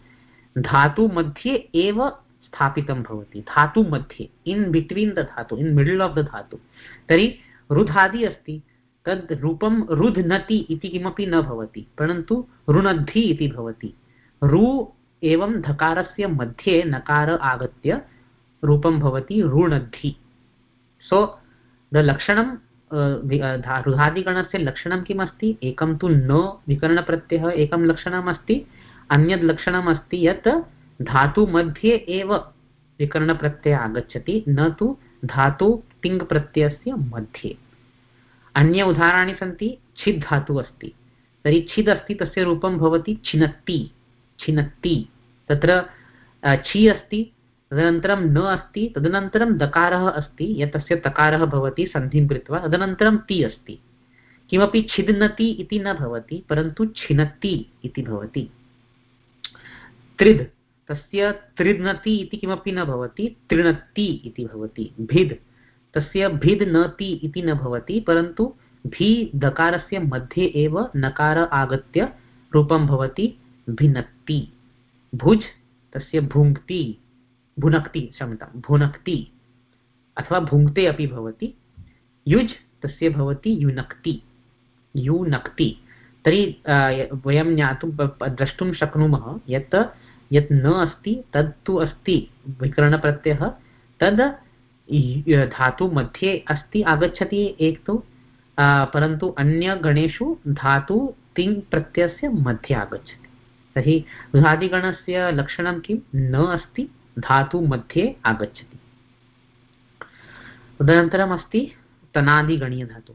धातु मध्ये एव स्थापितं भवति। धातु मध्ये in between the dhatu in middle of the dhatu. तर्हि रुधादि अस्ति, तद् रूपं रुध्नति इति किमपि न भवति, परन्तु रुणद्धि इति भवति। रु एवं धकारस्य मध्ये नकार आगत्य रूपं भवति ऋणद्धि। सो so, द लक्षणं रुधादिगणस्य लक्षणं किम् अस्ति? एकं तु न विकरणप्रत्ययः एकं लक्षणम् अस्ति। अन्यद् लक्षणम् अस्ति यत् धातुमध्ये एव विकरणप्रत्ययः आगच्छति न तु धातु तिङ्प्रत्ययस्य मध्ये। अन्य उदाहरणानि सन्ति छिद् धातुः अस्ति। तर्हि छिद् अस्ति तस्य रूपं भवति छिनत्ति। छिनत्ति। तत्र छि अस्ति, तदनन्तरं न अस्ति, तदनन्तरं दकारः अस्ति यत् तस्य तकारः भवति सन्धिं कृत्वा, तदनन्तरं ति अस्ति। किमपि छिद्नति इति न भवति, परन्तु छिनत्ति इति भवति। त्रिद्। तस्य त्रिद्नति इति किमपि न भवति, तृणत्ति इति भवति। भिद्। तस्य भिद् नति इति न भवति, परन्तु दकारस्य मध्ये एव नकार आगत्य रूपं भवति भिनक्ति भुज् तस्य भुङ्क्ति, भुनक्ति क्षम्यतां भुनक्ति। अथवा भुङ्क्ते अपि भवति। युज् तस्य भवति युनक्ति। युनक्ति। तर्हि वयं ज्ञातुं द्रष्टुं शक्नुमः यत् यत् न अस्ति तत्तु अस्ति। विकरणप्रत्ययः। तद् धातुमध्ये अस्ति, आगच्छति एक तु। परन्तु अन्यगणेषु धातु तिङ् प्रत्ययस्य मध्ये आगच्छति। तर्हि धादिगणस्य लक्षणं किं? न अस्ति धातु मध्ये आगच्छति। तदनन्तरम् अस्ति तनादिगणीयधातु।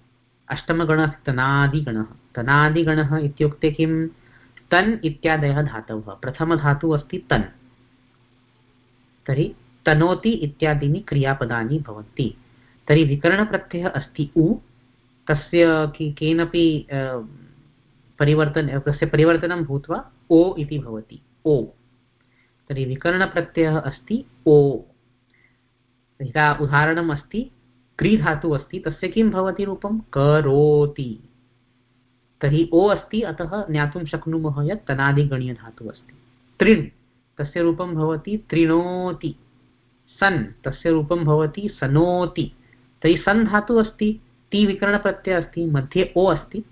अष्टमगणः तनादिगणः। तनादिगणः इत्युक्ते किं? तन् इत्यादयः धातवः। प्रथमधातुः अस्ति तन्। तर्हि तनोति इत्यादीनि क्रियापदानि भवन्ति। तर्हि विकरणप्रत्ययः अस्ति उ। तस्य केनपि परिवर्तन तस्य परिवर्तनं भूत्वा ओ इति भवति, ओ। तर्हि विकरणप्रत्ययः अस्ति, ओ। यदा उदाहरणम् अस्ति क्री धातुः अस्ति, तस्य किं भवति रूपं? करोति। तर्हि ओ अस्ति, अतः ज्ञातुं शक्नुमः यत् तनादिगणीयधातुः अस्ति। त्रिण् तस्य रूपं भवति त्रिणोति सन्, तस्य रूपं भवति सनोति। तर्हि सन् धातुः अस्ति, ति विकरणप्रत्ययः अस्ति, मध्ये ओ अस्ति।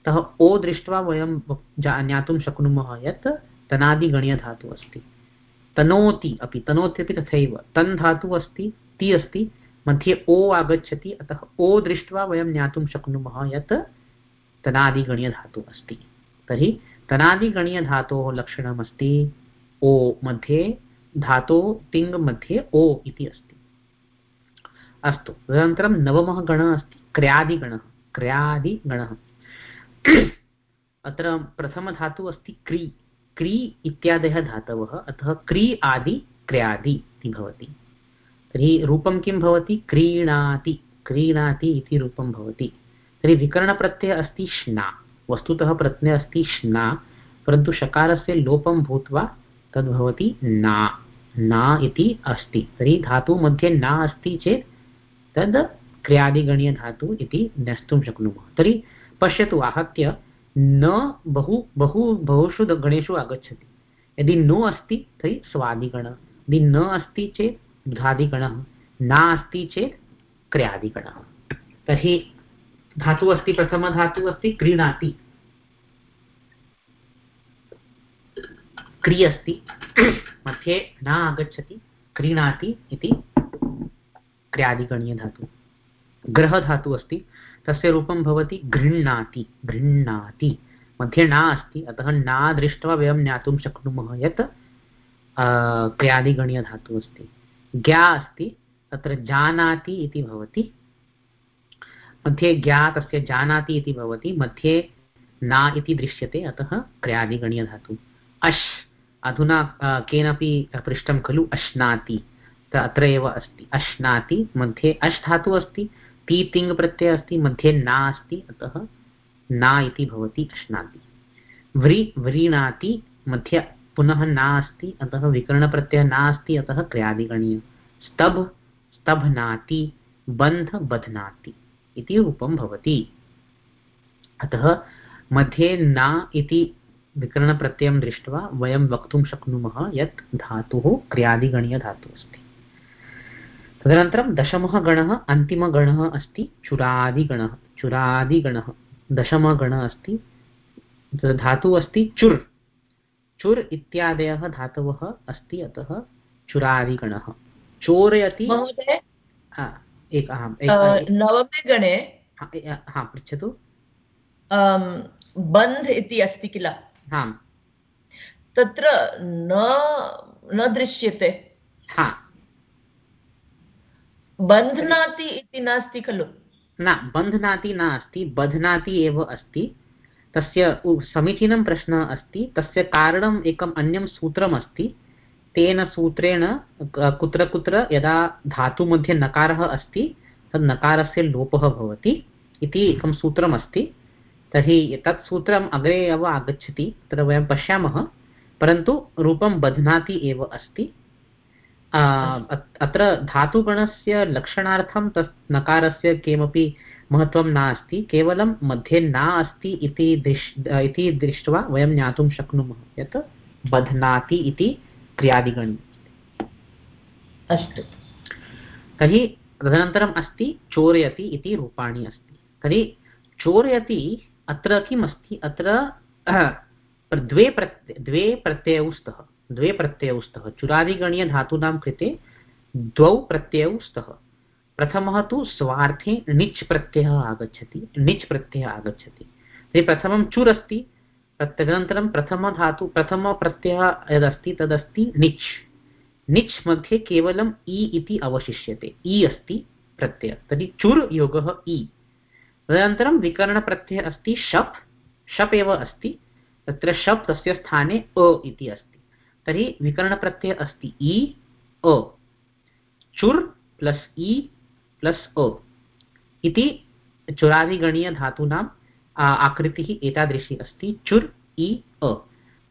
अतः ओ दृष्ट्वा वयं ज्ञातुं शक्नुमः यत् तनादिगणीयधातुः अस्ति। तनोति अपि तनोति अपि तथैव। तन् धातुः अस्ति, ति अस्ति, मध्ये ओ आगच्छति, अतः ओ दृष्ट्वा वयं ज्ञातुं शक्नुमः यत् तनादिगणीयधातुः अस्ति। तर्हि तनादिगणीयधातोः लक्षणमस्ति ओ मध्ये, धातो तिङ् मध्ये ओ इति अस्ति। अस्तु, तदनन्तरं नवमः गणः अस्ति, क्र्यादिगणः। क्र्यादिगणः। अत्र प्रथमधातुः अस्ति क्री। क्री इत्यादयः धातवः, अतः क्री आदि क्र्यादि इति भवति। तर्हि रूपं किं भवति? क्रीणाति। क्रीणाति इति रूपं भवति। तर्हि विकरणप्रत्ययः अस्ति श्ना। वस्तुतः प्रत्ययः अस्ति श्ना। परन्तु शकारस्य लोपं भूत्वा तद्भवति ना। ना इति अस्ति। तर्हि धातुमध्ये न अस्ति चेत् तद् क्रियादिगणीयधातु इति ज्ञातुं शक्नुमः। तर्हि पश्यतु आहत्य न बहु बहु बहुषु गणेषु आगच्छति। यदि नो अस्ति, तर्हि स्वादिगणः। यदि न अस्ति चेत् बुधादिगणः नास्ति चेत् क्रियादिगणः। तर्हि धातुः अस्ति प्रथमधातुः अस्ति, क्रीणाति। क्रि अस्ति, मध्ये न आगच्छति, क्रीणाति इति क्रियादिगणीयधातुः। ग्रहधातुः अस्ति। तस्य रूपं भवति गृह्णाति गृह्णाति। मध्ये न अस्ति, अतः न दृष्ट्वा वयं ज्ञातुं शक्नुमः यत् क्रियादिगणीयधातुः अस्ति। ज्ञा अस्ति, तत्र जानाति इति भवति। मध्ये ज्ञा तस्य जानाति इति भवति, मध्ये न इति दृश्यते, अतः क्रियादिगणीयधातुः। अश्, अधुना केनापि पृष्टं खलु अश्नाति अत्र एव अस्ति। अश्नाति, मध्ये अश् धातुः अस्ति ति तिङ् प्रत्ययः अस्ति, मध्ये न अस्ति, अतः न इति भवति अश्नाति व्रि, व्रीणाति, मध्ये पुनः न अस्ति, अतः विकरणप्रत्ययः नास्ति अतः क्रियादिगणीय। स्तभ स्तभनाति, बन्ध, बध्नाति इति रूपं भवति। अतः मध्ये न इति विकरणप्रत्ययं दृष्ट्वा वयं वक्तुं शक्नुमः यत् धातुः क्रियादिगणीयधातुः अस्ति। तदनन्तरं दशमः गणः अन्तिमगणः अस्ति चुरादिगणः चुरादिगणः। दशमगणः अस्ति धातुः अस्ति चुर्। चुर् इत्यादयः धातवः अस्ति अतः चुरादिगणः। चोरयति नवमे गणे हा पृच्छतु। बन्ध् इति अस्ति किल? आम् तत्र न न दृश्यते। हा। बध्नाति इति नास्ति खलु? न बध्नाति नास्ति, बध्नाति एव अस्ति। तस्य समीचीनं प्रश्नः अस्ति। तस्य कारणम् एकम् अन्यं सूत्रमस्ति। तेन सूत्रेण कुत्र कुत्र यदा धातुमध्ये नकारः अस्ति, तद् नकारस्य लोपः भवति इति एकं सूत्रमस्ति। तर्हि तत् सूत्रम् अग्रे एव आगच्छति, तत्र वयं पश्यामः। परन्तु रूपं बध्नाति एव अस्ति। अत्र धातुगणस्य लक्षणार्थं तस् नकारस्य किमपि महत्त्वं नास्ति केवलं मध्ये न अस्ति इति दृश् इति दृष्ट्वा वयं ज्ञातुं शक्नुमः यत् बध्नाति इति क्रियादिगणी। अस्तु। तर्हि तदनन्तरम् अस्ति चोरयति इति रूपाणि अस्ति। तर्हि चोरयति अत्र किम् अस्ति अत्र द्वे प्रत्य द्वे प्रत्ययौ स्तः। द्वे प्रत्ययौ स्तः चुरादिगणीयधातूनां कृते द्वौ प्रत्ययौ स्तः प्रथमः तु स्वार्थे णिच् प्रत्ययः आगच्छति णिच् प्रत्ययः आगच्छति। तर्हि प्रथमं चुर् अस्ति तदनन्तरं प्रथमधातु प्रथमप्रत्ययः यदस्ति, तदस्ति णिच् णिच् मध्ये केवलम् इ इति अवशिष्यते। इ अस्ति प्रत्ययः। तर्हि चुर् योगः इ तदनन्तरं विकरणप्रत्ययः अस्ति शप्। शप् एव अस्ति। तत्र शप् तस्य स्थाने अ इति अस्ति। तर्हि विकरणप्रत्ययः अस्ति इ अ। चुर् प्लस् इ प्लस् अ। इति चुरादिगणीयधातूनाम् आकृतिः एतादृशी अस्ति, चुर् इ अ।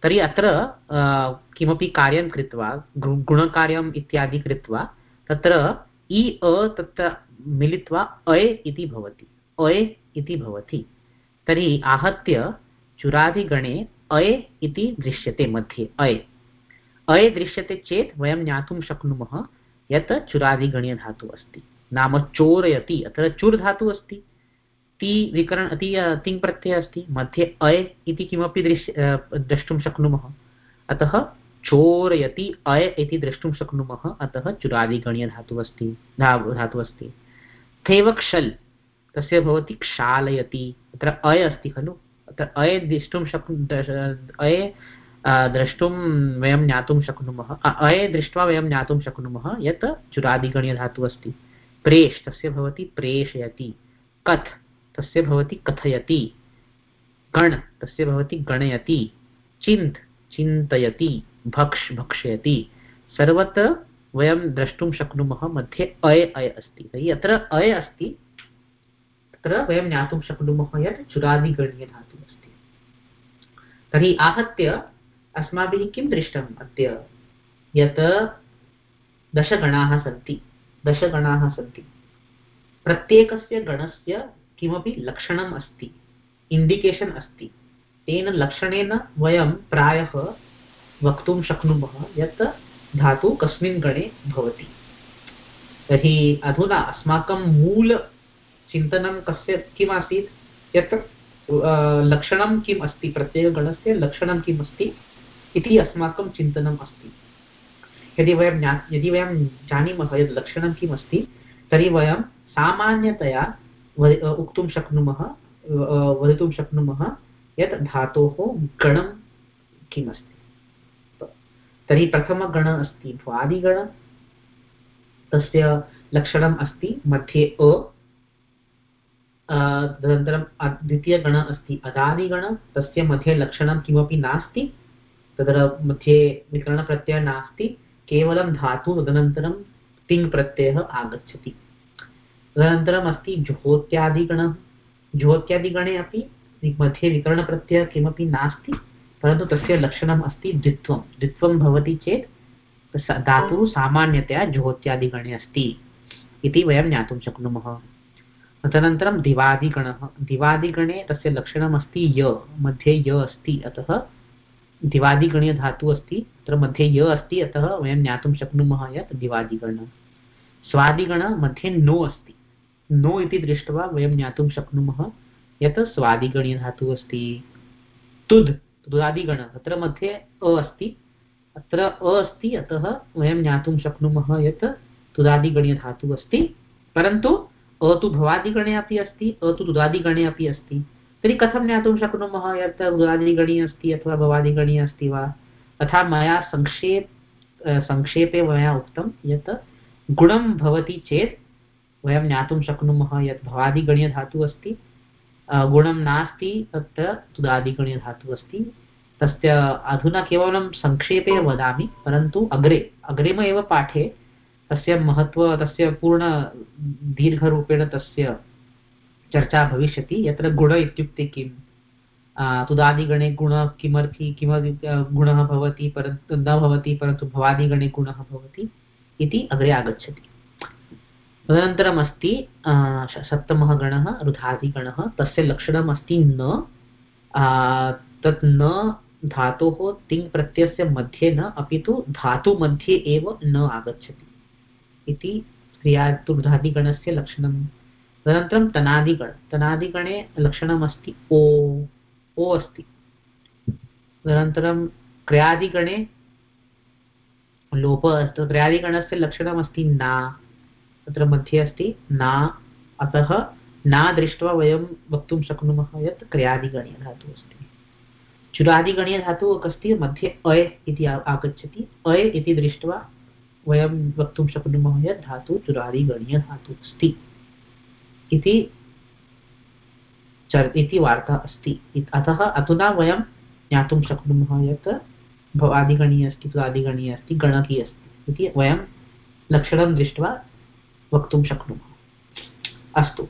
तर्हि अत्र किमपि कार्यं कृत्वा गुणकार्यम् इत्यादि कृत्वा, तत्र इ अ, तत्र मिलित्वा अय इति भवति इति भवति। तर्हि आहत्य चुरादिगणे अय इति दृश्यते मध्ये अय अय दृश्यते चेत् वयं ज्ञातुं शक्नुमः यत् चुरादिगणीयधातुः अस्ति। नाम चोरयति, अत्र चुर् धातुः अस्ति। ति विकरण अति तिङ् प्रत्ययः अस्ति। मध्ये अय इति किमपि दृश्य द्रष्टुं शक्नुमः। अतः चोरयति, अय इति द्रष्टुं शक्नुमः। अतः चुरादिगणीयधातुः अस्ति धातुः अस्ति। तथैव क्षल् तस्य भवति क्षालयति। अत्र अय अस्ति खलु। अत्र अय द्रष्टुं शक् अय द्रष्टुं वयं ज्ञातुं शक्नुमः। अय दृष्ट्वा वयं ज्ञातुं शक्नुमः यत् चुरादिगणीयधातुः अस्ति प्रेष्, तस्य भवति प्रेषयति। कथ्, तस्य भवति कथयति। गण तस्य भवति गणयति। चिन्त्, चिन्तयति। भक्ष्, भक्षयति। सर्वत्र वयं द्रष्टुं शक्नुमः मध्ये अय अय अस्ति। तर्हि अत्र अय अस्ति, तत्र वयं ज्ञातुं शक्नुमः यत् चुरादिगणीयधातुः अस्ति तर्हि आहत्य अस्माभिः किं दृष्टम् अद्य? यत् दशगणाः सन्ति दशगणाः सन्ति। प्रत्येकस्य गणस्य किमपि लक्षणम् अस्ति इण्डिकेशन् अस्ति। तेन लक्षणेन वयं प्रायः वक्तुं शक्नुमः यत् धातु कस्मिन् गणे भवति। तर्हि अधुना अस्माकं मूलचिन्तनं कस्य किम् आसीत् यत् लक्षणं किम् अस्ति? प्रत्येकगणस्य लक्षणं किम् अस्ति? इति अस्माकं चिन्तनम् अस्ति। यदि वयं यदि वयं जानीमः यत् लक्षणं किम् अस्ति तर्हि वयं सामान्यतया उक्तुं शक्नुमः वदितुं शक्नुमः यत् धातोः गणं किम् अस्ति तर्हि प्रथमगणः अस्ति भ्वादिगण तस्य लक्षणम् अस्ति मध्ये अ तदनन्तरं द्वितीयगणः अस्ति अदादिगण, तस्य मध्ये लक्षणं किमपि नास्ति। तत्र मध्ये विकरणप्रत्ययः नास्ति, केवलं धातु तदनन्तरं तिङ् प्रत्ययः आगच्छति। तदनन्तरम् अस्ति ज्योत्यादिगणः। ज्योत्यादिगणे अपि मध्ये विकरणप्रत्ययः किमपि नास्ति, परन्तु तस्य लक्षणम् अस्ति द्वित्वं। द्वित्वं भवति चेत् धातुः सामान्यतया ज्योत्यादिगणे अस्ति इति वयं ज्ञातुं शक्नुमः। तदनन्तरं दिवादिगणः। दिवादिगणे तस्य लक्षणमस्ति य, मध्ये य अस्ति, अतः दिवादिगणीयधातुः अस्ति, तत्र मध्ये य अस्ति, अतः वयं ज्ञातुं शक्नुमः यत् दिवादिगणः। स्वादिगणमध्ये नो अस्ति। नो इति दृष्ट्वा वयं ज्ञातुं शक्नुमः यत् स्वादिगणीयधातुः अस्ति। तुद्, तुदादिगण, अत्र मध्ये अ अस्ति। अत्र अ अस्ति, अतः वयं ज्ञातुं शक्नुमः यत् तुदादिगणीयधातुः अस्ति। परन्तु अ तु भवादिगणे अपि अस्ति, अ तु तुदादिगणे अपि अस्ति। तर्हि कथं ज्ञातुं शक्नुमः यत् उदादिगणी अस्ति अथवा भवादिगणी अस्ति वा? तथा मया संक्षेप संक्षेपे मया उक्तं यत् गुणं भवति चेत् वयं ज्ञातुं शक्नुमः यत् भवादिगणीयधातुः अस्ति। गुणं नास्ति तत्र तुदादिगणीयधातुः अस्ति। तस्य अधुना केवलं संक्षेपे वदामि, परन्तु अग्रे, अग्रिम एव पाठे तस्य महत्त्व तस्य पूर्ण दीर्घरूपेण तस्य चर्चा भविष्यति, यत्र गुण इत्युक्ते किं तुदादिगणे गुणः किमर्थि, किमपि गुणः भवति, परन्तु, न भवादिगणे गुणः अग्रे आगच्छति। तदनन्तरम् सप्तमः गणः, रुधादिगणः, तस्य न तत् न धातोः तिङ् प्रत्ययस्य मध्ये न, अपि तु धातुमध्ये एव न आगच्छति इति क्रियातुर्धादिगणस्य लक्षणं तदनन्तरं तनादिगण, तनादिगणे लक्षणमस्ति, ओ ओ अस्ति। तदनन्तरं क्रियादिगणे लोपः अस्ति क्रियादिगणस्य लक्षणमस्ति ना, तत्र मध्ये अस्ति ना, अतः ना दृष्ट्वा वयं वक्तुं शक्नुमः यत् क्रियादिगणीयधातुः अस्ति। चुरादिगणीयधातुः अस्ति मध्ये अय इति आगच्छति अय इति दृष्ट्वा वयं वक्तुं शक्नुमः यत् धातुः चुरादिगणीयधातुः अस्ति। इति चर् इति वार्ता अस्ति। अतः अधुना वयं ज्ञातुं शक्नुमः यत् भवादिगणीय अस्ति तुदादिगणीय अस्ति गणकी अस्ति इति वयं लक्षणं दृष्ट्वा वक्तुं शक्नुमः। अस्तु।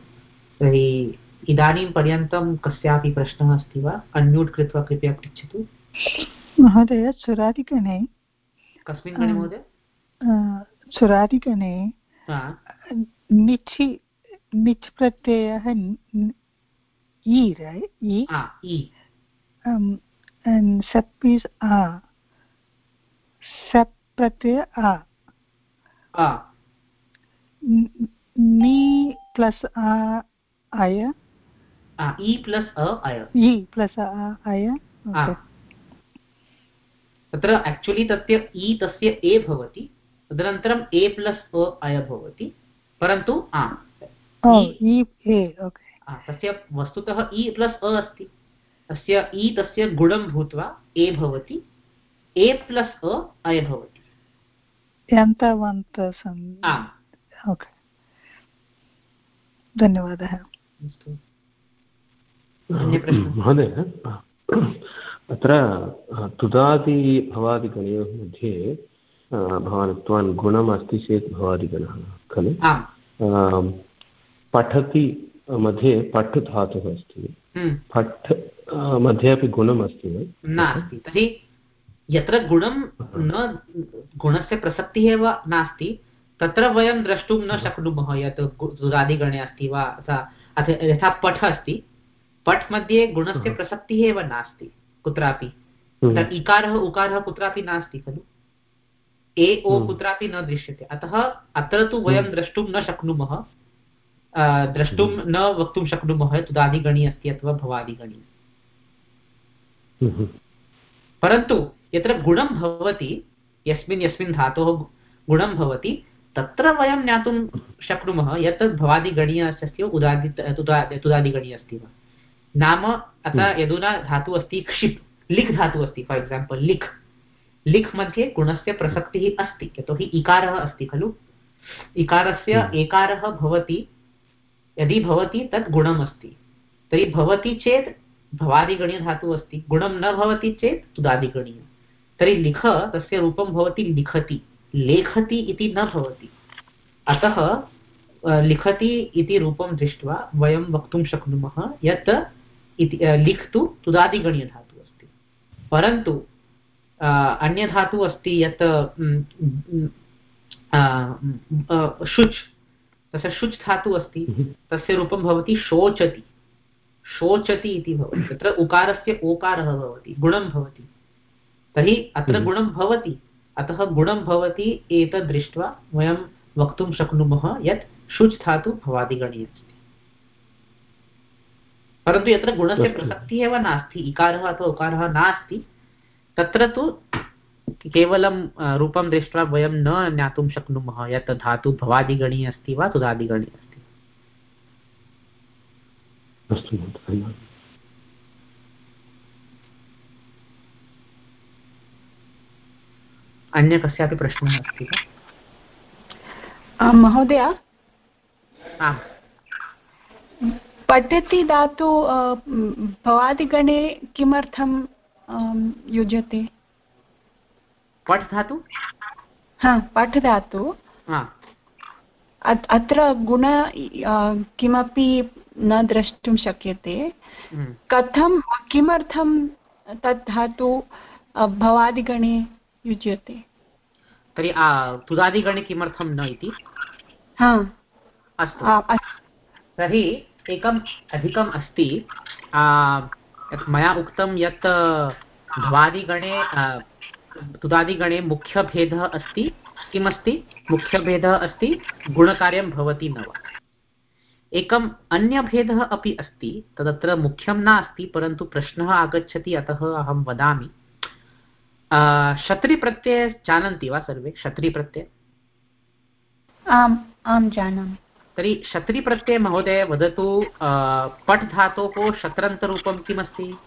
तर्हि इदानीं पर्यन्तं कस्यापि प्रश्नः अस्ति वा? अन्म्यूट् कृत्वा कृपया पृच्छतु। महोदय सुरादिगणे कस्मिन् गणे महोदय? सुरादिगणे निचि मिच् प्रत्ययः आ सप् प्रत्यय आ। नी प्लस् तत्र आक्चुलि तस्य इ तस्य ए भवति तदनन्तरम् ए प्लस् अ अय भवति परन्तु आ। तस्य वस्तुतः इ प्लस् अ अस्ति. तस्य इ तस्य गुणं भूत्वा ए भवति. ए प्लस् अ अय भवति. धन्यवादः. महोदय अत्र तुदादि भवादिगणयोः मध्ये भवान् उक्तवान् गुणम् अस्ति चेत् भवादिगणः खलु? पठति मध्ये पठ् धातुः अस्ति। हम्म। पठ् मध्ये अपि गुणम् अस्ति नास्ति तर्हि यत्र गुणं न गुणस्य प्रसक्तिः एव नास्ति तत्र वयं द्रष्टुं न शक्नुमः यत् दुरादिगणे अस्ति वा अथ यथा पठ अस्ति पठ् मध्ये गुणस्य प्रसक्तिः एव नास्ति कुत्रापि। हम्म। इकारः उकारः कुत्रापि नास्ति खलु। ए ओ हम्म। कुत्रापि न दृश्यते। अतः अत्र तु वयं द्रष्टुं न शक्नुमः। द्रष्टुं न वक्तुं शक्नुमः तुदादिगणी अस्ति अथवा भवादिगणी परन्तु यत्र गुणं भवति यस्मिन् यस्मिन् धातोः गुणं भवति तत्र वयं ज्ञातुं शक्नुमः यत् भवादिगणीय अस्ति वा उदादि तुदादिगणीय अस्ति वा नाम अतः यदुना धातुः अस्ति क्षिप् लिख् धातुः अस्ति फार् एक्साम्पल् लिख् लिख् मध्ये गुणस्य प्रसक्तिः अस्ति यतोहि इकारः अस्ति खलु इकारस्य एकारः भवति यदि भवति तत् गुणम् अस्ति। तर्हि भवति चेत् भवादिगणीयधातुः अस्ति। गुणं न भवति चेत् तुदादिगणीय तर्हि लिख, तस्य रूपं भवति लिखति। लेखति इति न भवति। अतः लिखति इति रूपं दृष्ट्वा वयं वक्तुं शक्नुमः यत् इति लिख्तु तुदादिगणीयधातुः अस्ति। परन्तु अन्यधातुः अस्ति यत् शुच् तस्य शुच् धातुः अस्ति हम्म। तस्य रूपं भवति शोचति शोचति इति भवति तत्र उकारस्य ओकारः भवति गुणं भवति तर्हि अत्र हम्म। गुणं भवति अतः गुणं भवति एतद् दृष्ट्वा वयं वक्तुं शक्नुमः यत् शुच् धातु भवादिगणे अस्ति परन्तु यत्र गुणस्य प्रसक्तिः एव नास्ति इकारः अथवा उकारः नास्ति तत्र तु केवलं रूपं दृष्ट्वा वयं न ज्ञातुं शक्नुमः यत् धातु भवादिगणी अस्ति वा तुदादिगणी अस्ति? अन्य कस्यापि प्रश्नः अस्ति वा? महोदय। पठति धातु भवादिगणे किमर्थं युज्यते? पठ् धातु हा। पठ् धातु अत्र गुण किमपि न द्रष्टुं शक्यते। हम्म। कथं किमर्थं तत् धातु भवादिगणे युज्यते? तर्हि तुदादिगणे किमर्थं न इति? अस्तु। तर्हि एकम् अधिकम् अस्ति। मया उक्तं यत् भवादिगणे तुदादिगणे मुख्यभेदः अस्ति। किमस्ति? मुख्यभेदः अस्ति गुणकार्यं भवति न वा। एकम् अन्यभेदः अपि अस्ति तदत्र मुख्यं नास्ति परन्तु प्रश्नः आगच्छति अतः अहं वदामि। शत्रिप्रत्यय जानन्ति वा सर्वे? शत्रिप्रत्यय आम् आं जानामि। तर्हि शत्रिप्रत्यय महोदय वदतु पठ् धातोः शत्रन्तरूपं किमस्ति?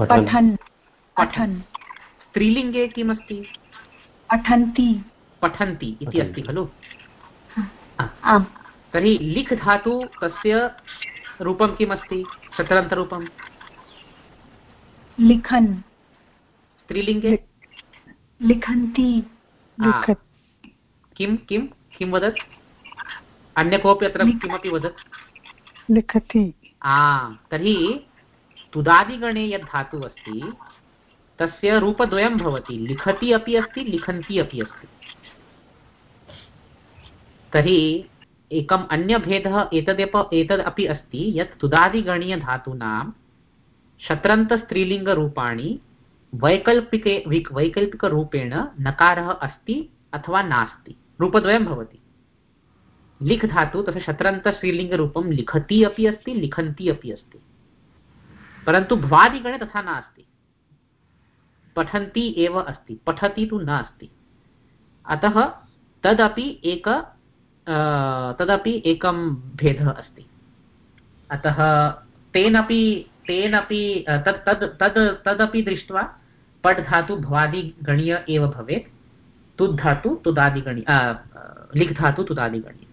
पठन्। पठन्। स्त्रीलिङ्गे किमस्ति? पठन्ति पठन्ति इति अस्ति खलु? तर्हि लिख् धातु तस्य रूपं किमस्ति? शतरन्तरूपं? लिखन्। स्त्रीलिङ्गे? लिखन्ति। किं किं? किं वदत्? अन्य कोऽपि अत्र किमपि वदतु? लिखति। तर्हि तुदादिगणे यद् धातुः अस्ति तस्य रूपद्वयं भवति। लिखति अपि अस्ति, लिखन्ति अपि अस्ति। तर्हि एकम् अन्यभेदः एतदेव एतदपि अस्ति, यत् तुदादिगणीयधातूनां शत्रन्तस्त्रीलिङ्गरूपाणि वैकल्पिके वैकल्पिकरूपेण नकारः अस्ति अथवा नास्ति। रूपद्वयं भवति। लिख् धातु तथा शत्रन्तस्त्रीलिङ्गरूपं लिखति अपि अस्ति, लिखन्ति अपि अस्ति। परन्तु भ्वादिगणे तथा नास्ति। पठन्ति एव अस्ति। पठति तु नास्ति। अतः तदपि एक तदपि एकं भेदः अस्ति। अतः तेनपि तेनपि तत्, तद् तद्, तदपि दृष्ट्वा पट् धातु भ्वादिगणीय एव भवेत्। तुद् धातु तुदादिगणीय लिख् धातु, तुदादिगणीय।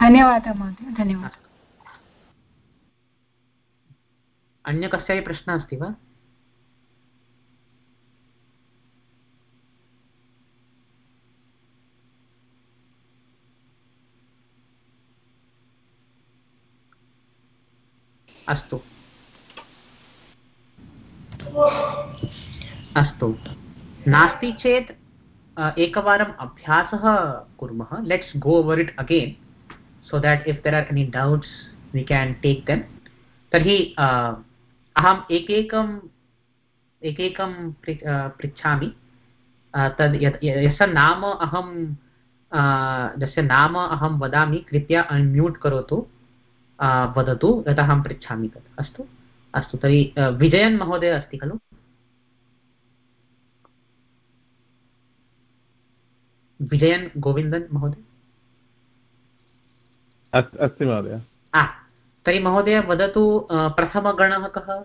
धन्यवादः महोदय, धन्यवादः। अन्य कस्यापि प्रश्नः अस्ति वा? अस्तु। अस्तु। नास्ति चेत् एकवारम् अभ्यासः कुर्मः। Let's go over it again so that if there are any doubts, we can take them. तर्हि अहम् एकैकम् एकैकं पृच्छामि। तद् यस्य नाम अहं यस्य नाम अहं वदामि कृपया अन्म्यूट् करोतु। वदतु यतः अहं पृच्छामि तत्। अस्तु? अस्तु तर्हि विजयन् महोदय अस्ति खलु? विजयन् गोविन्दन् महोदय? अस्ति महोदय। तर्हि महोदय वदतु प्रथमगणः कः?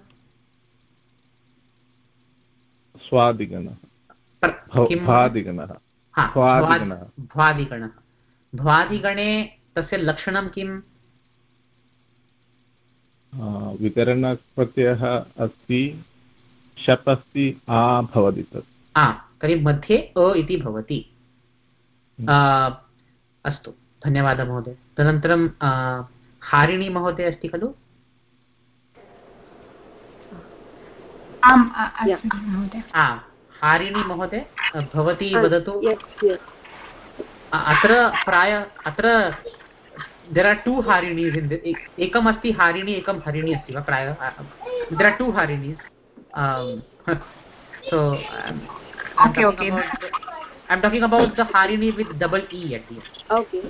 स्वादिगणः। भ्वादिगणः भ्वादिगणे तस्य लक्षणं किम्? विकरणप्रत्ययः अस्ति शप् अस्ति आ भवति तत्। तर्हि मध्ये अ इति भवति। हम्म। अस्तु धन्यवादः महोदय। तदनन्तरं हारिणी महोदय अस्ति खलु? हारिणी महोदय। भवती वदतु। अत्र प्राय अत्र there are two harinis in एकम् अस्ति हारिणी एकं हरिणी अस्ति वा प्रायः? There are two harinis so okay okay. i'm talking about the harini with double e at the end. Okay.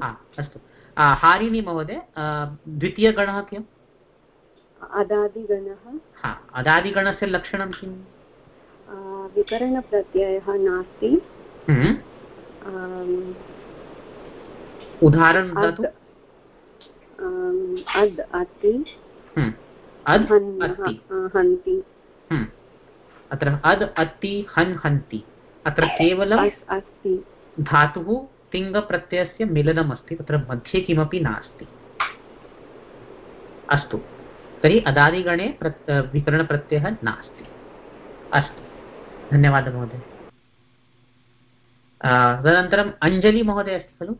Ha astu हारिणी महोदय द्वितीयगणः किम्? अदादिगणः। हा अदादिगणस्य लक्षणं किम्? विकरणप्रत्ययः नास्ति। उदाहरणं ददातु अद् अस्ति। हन्ति। अत्र अद् अस्ति हन् हन्ति। अत्र केवलम् अस्ति। धातुः तिङ्गप्रत्ययस्य मिलनमस्ति तत्र मध्ये किमपि नास्ति। अस्तु। तर्हि अदादिगणे विकरणप्रत्ययः नास्ति। अस्तु। धन्यवादः महोदय। तदनन्तरम् अञ्जलि महोदय अस्ति खलु?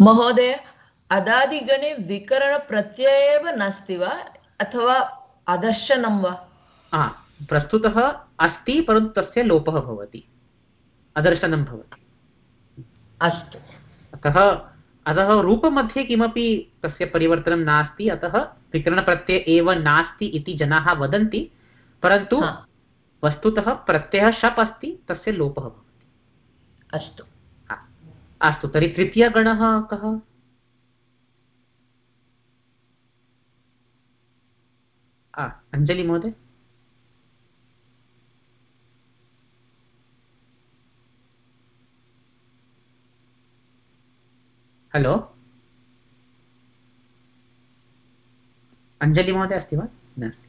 महोदय अदादिगणे विकरणप्रत्यय एव नास्ति वा? अथवा अदर्शनं वा? प्रस्तुतः अस्ति परन्तु तस्य लोपः भवति। अदर्शनं भवति। अस्तु। अतः अतः रूपमध्ये किमपि तस्य परिवर्तनं नास्ति अतः विकरणप्रत्यय एव नास्ति इति जनाः वदन्ति परन्तु वस्तुतः प्रत्ययः शप् अस्ति तस्य लोपः भवति। अस्तु। अस्तु तर्हि तृतीयगणः कः? अञ्जलि महोदय? हलो अञ्जलि महोदय अस्ति वा? नास्ति।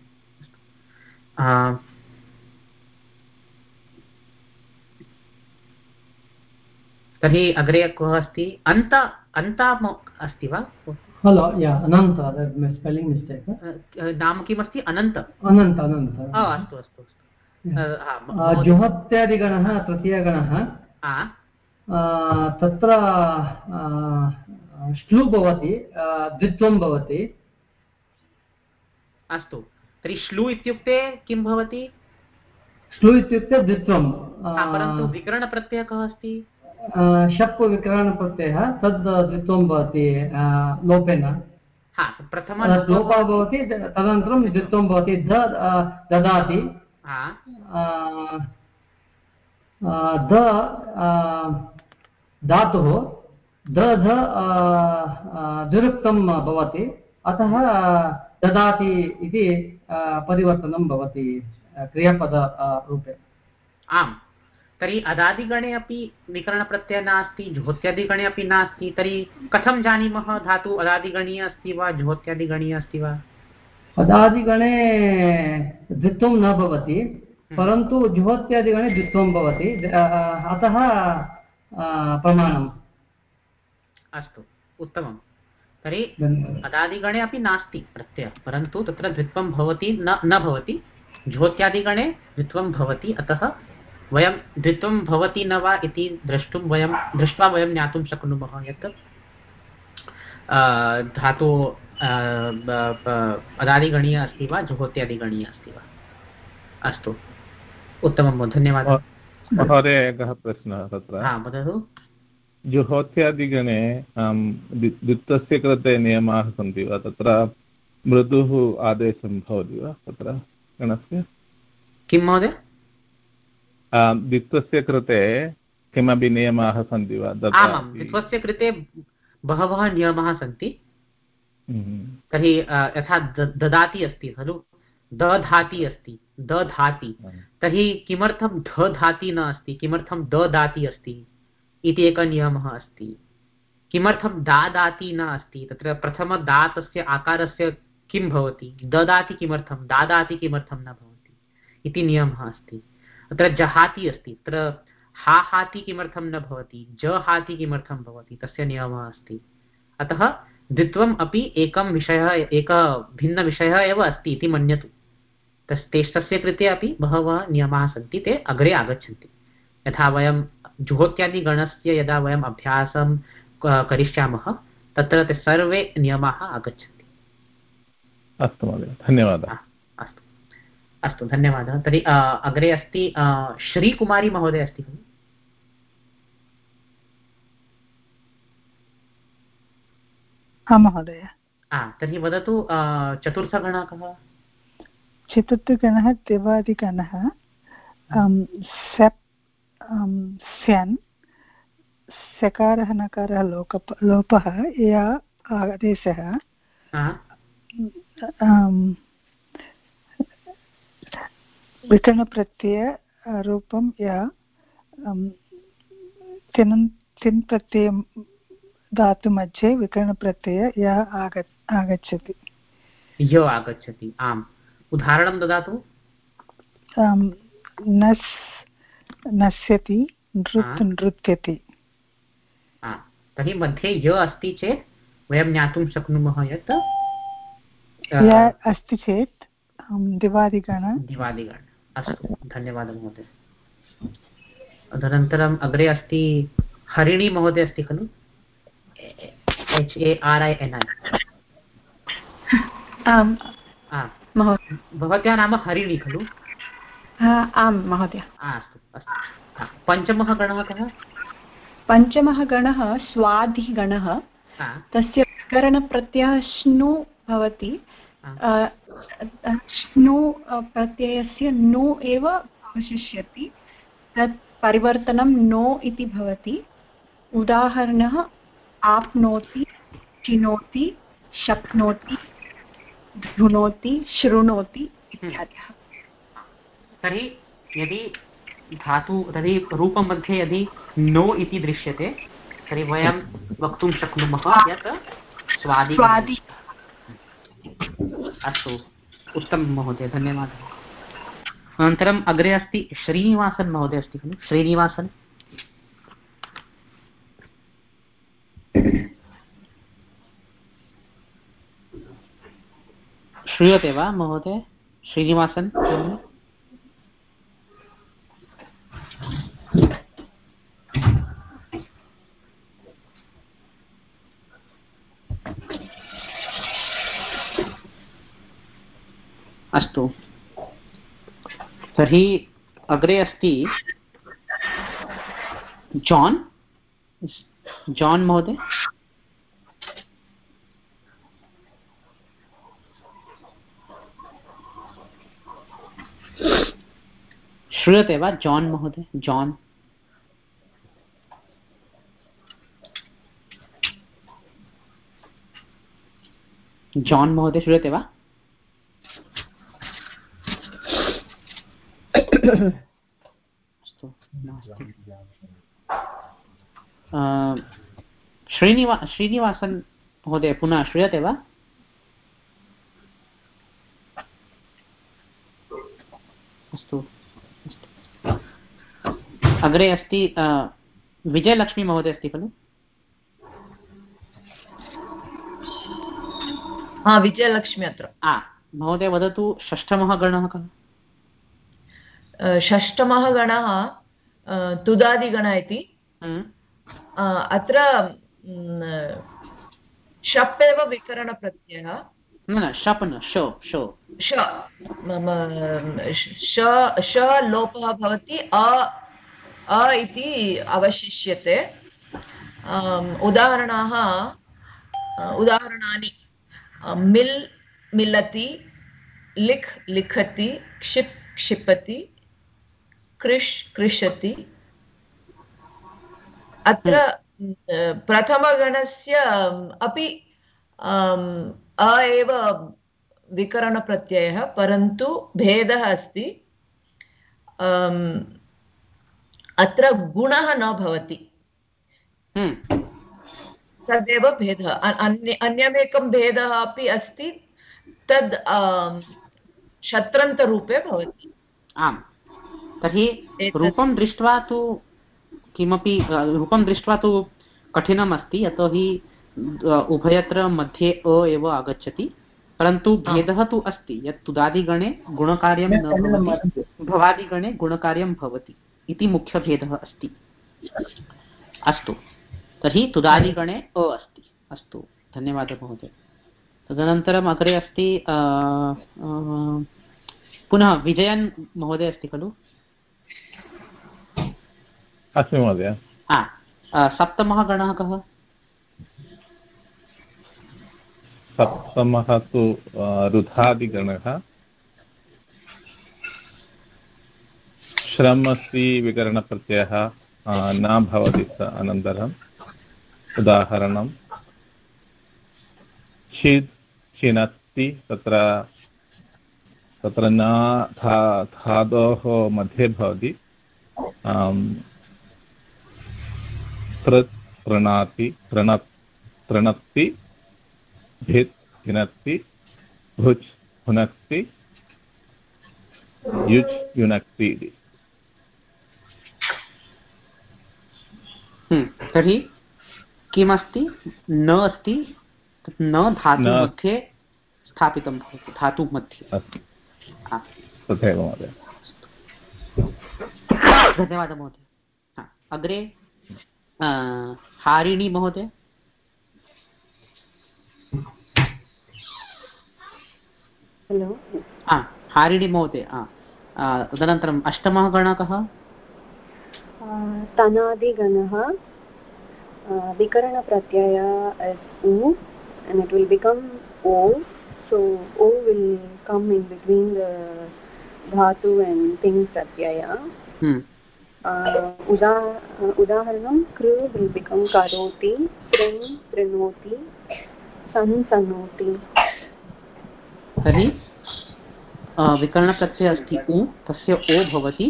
तर्हि अग्रे कः अस्ति? अन्त अन्त अस्ति वा? हलो अनन्त स्पेलिङ्ग् मिस्टेक् नाम किमस्ति अनन्त। अनन्त अनन्त अस्तु अस्तु अस्तु। जुहत्यादिगणः तृतीयगणः तत्र श्लू भवति द्वित्वं भवति। अस्तु। तर्हि श्लू इत्युक्ते किं भवति? श्लू इत्युक्ते द्वित्वं। परन्तु विकरणप्रत्ययः कः अस्ति? शप् विकरणप्रत्ययः तद् द्वित्वं भवति लोपेन। प्रथम लोपः भवति तदनन्तरं द्वित्वं भवति ध ददाति। द धातुः द ध द्विरुक्तं भवति। अतः ददाति इति परिवर्तनं भवति क्रियापदरूपे आम्। तर्हि अदादिगणे अपि विकरणप्रत्ययः नास्ति ज्योत्यादिगणे अपि नास्ति। तर्हि कथं जानीमः धातु अदादिगणीय अस्ति वा ज्योत्यादिगणीय अस्ति वा? अदादिगणे द्वित्वं न भवति हम्म। परन्तु ज्योत्यादिगणे द्वित्वं भवति। अतः प्रमाणम्। अस्तु उत्तमं तर्हि अदादिगणे अपि नास्ति प्रत्ययः परन्तु तत्र द्वित्वं भवति न न भवति। ज्योत्यादिगणे द्वित्वं भवति अतः वयं द्वित्वं भवति न वा इति द्रष्टुं वयं दृष्ट्वा वयं ज्ञातुं शक्नुमः यत् धातु अदादिगणीय अस्ति वा जुहोत्यादिगणीय अस्ति वा? अस्तु। उत्तमं धन्यवादः। महोदय एकः प्रश्नः तत्र। वदतु। जुहोत्यादिगणे द्वित्वस्य कृते नियमाः सन्ति वा? तत्र मृदुः आदेशं भवति वा? तत्र गणस्य? किं महोदय? द्वित्वस्य कृते किमपि नियमाः सन्ति वा? द्वित्वस्य कृते बहवः नियमाः सन्ति। हम्म। तर्हि यथा ददाति अस्ति खलु? दधाति अस्ति। दधाति। तर्हि किमर्थं धधाति न अस्ति? किमर्थं ददाति अस्ति? इति एकः नियमः अस्ति। किमर्थं दादाति न अस्ति? तत्र प्रथमदातस्य आकारस्य किं भवति? ददाति किमर्थं? दादाति किमर्थं न भवति? इति नियमः अस्ति। अत्र जहाति अस्ति। अत्र हा हाति किमर्थं न भवति? ज हाति किमर्थं भवति? तस्य नियमः अस्ति। अतः द्वित्वम् अपि एकं विषयः एकः भिन्नविषयः एव अस्ति इति मन्यतु। तस् तस्य कृते अपि बहवः नियमाः सन्ति ते अग्रे आगच्छन्ति। यथा वयं जुहोत्यादिगणस्य यदा वयम् अभ्यासं करिष्यामः तत्र ते सर्वे नियमाः आगच्छन्ति। अस्तु महोदय धन्यवादः। अस्तु। अस्तु धन्यवादः। तर्हि अग्रे अस्ति श्रीकुमारी महोदय अस्ति खलु? महोदय। तर्हि वदतु चतुर्थगणः कः चतुर्थगणः देवादिगणः सेप् स्यन् सकारः नकारः लोक लोपः या आदेशः। विकरणप्रत्ययरूपं या तिन् तिन् प्रत्ययं धातुमध्ये विकरणप्रत्यय यः आग आगच्छति। यो आगच्छति आम्। उदाहरणं ददातु। नस् नश्यति नृत् नृत्यति। तर्हि मध्ये य अस्ति चेत् वयं ज्ञातुं शक्नुमः यत् अस्ति चेत् दिवादिगण। दिवादिगण। अस्तु धन्यवादः महोदय। तदनन्तरम् अग्रे अस्ति हरिणी महोदय अस्ति खलु? एच् ए आर् ऐ एन् ऐ भवत्याः नाम हरिणी खलु? आं महोदय। अस्तु अस्तु। पञ्चमः गणः कः? पञ्चमः गणः स्वादिगणः तस्य विकरणप्रत्ययः श्नु भवति श्नु प्रत्ययस्य नो एव अवशिष्यति। तत् परिवर्तनं नो इति भवति। उदाहरणः आप्नोति चिनोति शक्नोति धुनोति शृणोति इत्यादयः। तर्हि यदि धातु तर्हि रूपमध्ये यदि नो इति दृश्यते तर्हि वयं वक्तुं शक्नुमः यत् स्वादि स्वादि अस्तु उत्तमं महोदय धन्यवादः। अनन्तरम् अग्रे अस्ति श्रीनिवासन् महोदय अस्ति खलु? श्रीनिवासन्? श्रूयते वा महोदय? श्रीनिवासन्? अस्तु। तर्हि अग्रे अस्ति जान् जान् महोदय? श्रूयते वा जान् महोदय, जान्। जान् महोदय श्रूयते वा श्रीनिवा, श्रीनिवासन् महोदय, पुनः श्रूयते वा अस्तु। अग्रे अस्ति विजयलक्ष्मी महोदय अस्ति खलु? हा विजयलक्ष्मी अत्र। महोदय वदतु षष्ठमः गणः कः? षष्ठमः गणः तुदादिगण इति। हम्म। अत्र शप् एव विकरणप्रत्ययः। न शप् न शो शो श श लोपः भवति अ अ इति अवशिष्यते. उदाहरणाः उदाहरणानि. मिल् मिलति लिख् लिखति क्षिप् क्षिपति कृष् कृषति अत्र हम्म। प्रथमगणस्य अपि अ एव विकरणप्रत्ययः परन्तु भेदः अस्ति। अत्र गुणः न भवति। हम्म। तदेव भेदः। अन्य अन्यमेकं भेदः अपि अस्ति। तद् शत्रन्तरूपे भवति। आम्। तर्हि रूपं दृष्ट्वा तु किमपि रूपं दृष्ट्वा तु कठिनम् अस्ति यतोहि उभयत्रमध्ये अ एव आगच्छति परन्तु भेदः तु अस्ति यत् तुदादिगणे गुणकार्यं न भवति भवादिगणे गुणकार्यं भवति इति मुख्यभेदः अस्ति। अस्तु तर्हि तुदादिगणे अ अस्ति। अस्तु धन्यवादः महोदय। तदनन्तरम् अग्रे अस्ति पुनः विजयन् महोदय अस्ति खलु? अस्मि महोदय। सप्तमः गणः कः? सप्तमः तु रुधादिगणः। श्रमसि विकरणप्रत्ययः न भवति अनन्तरम्। उदाहरणं चित् चिनत्ति तत्र तत्र न, धा, धातोः मध्ये भवति। तृत् तृणाति, तृण, तृणत्ति। भित् हिनत्ति भुज् हुनक्ति युज् युनक्ति इति। हम्म, तर्हि किमस्ति? न अस्ति न धातु मध्ये स्थापितं भवति धातु मध्ये तथैव महोदय। धन्यवादः महोदय। अग्रे हारिणी महोदय। हलो हारिणी महोदय तदनन्तरम् अष्टमः गणः कः तनादिगणः as u and it will become o so o will come in between the dhatu and thing pratyaya hmm. uh, uda uh, udaharanam kru will become karoti prin prinoti san sanoti तर्हि विकरणप्रत्ययः अस्ति उ, तस्य ओ भवति।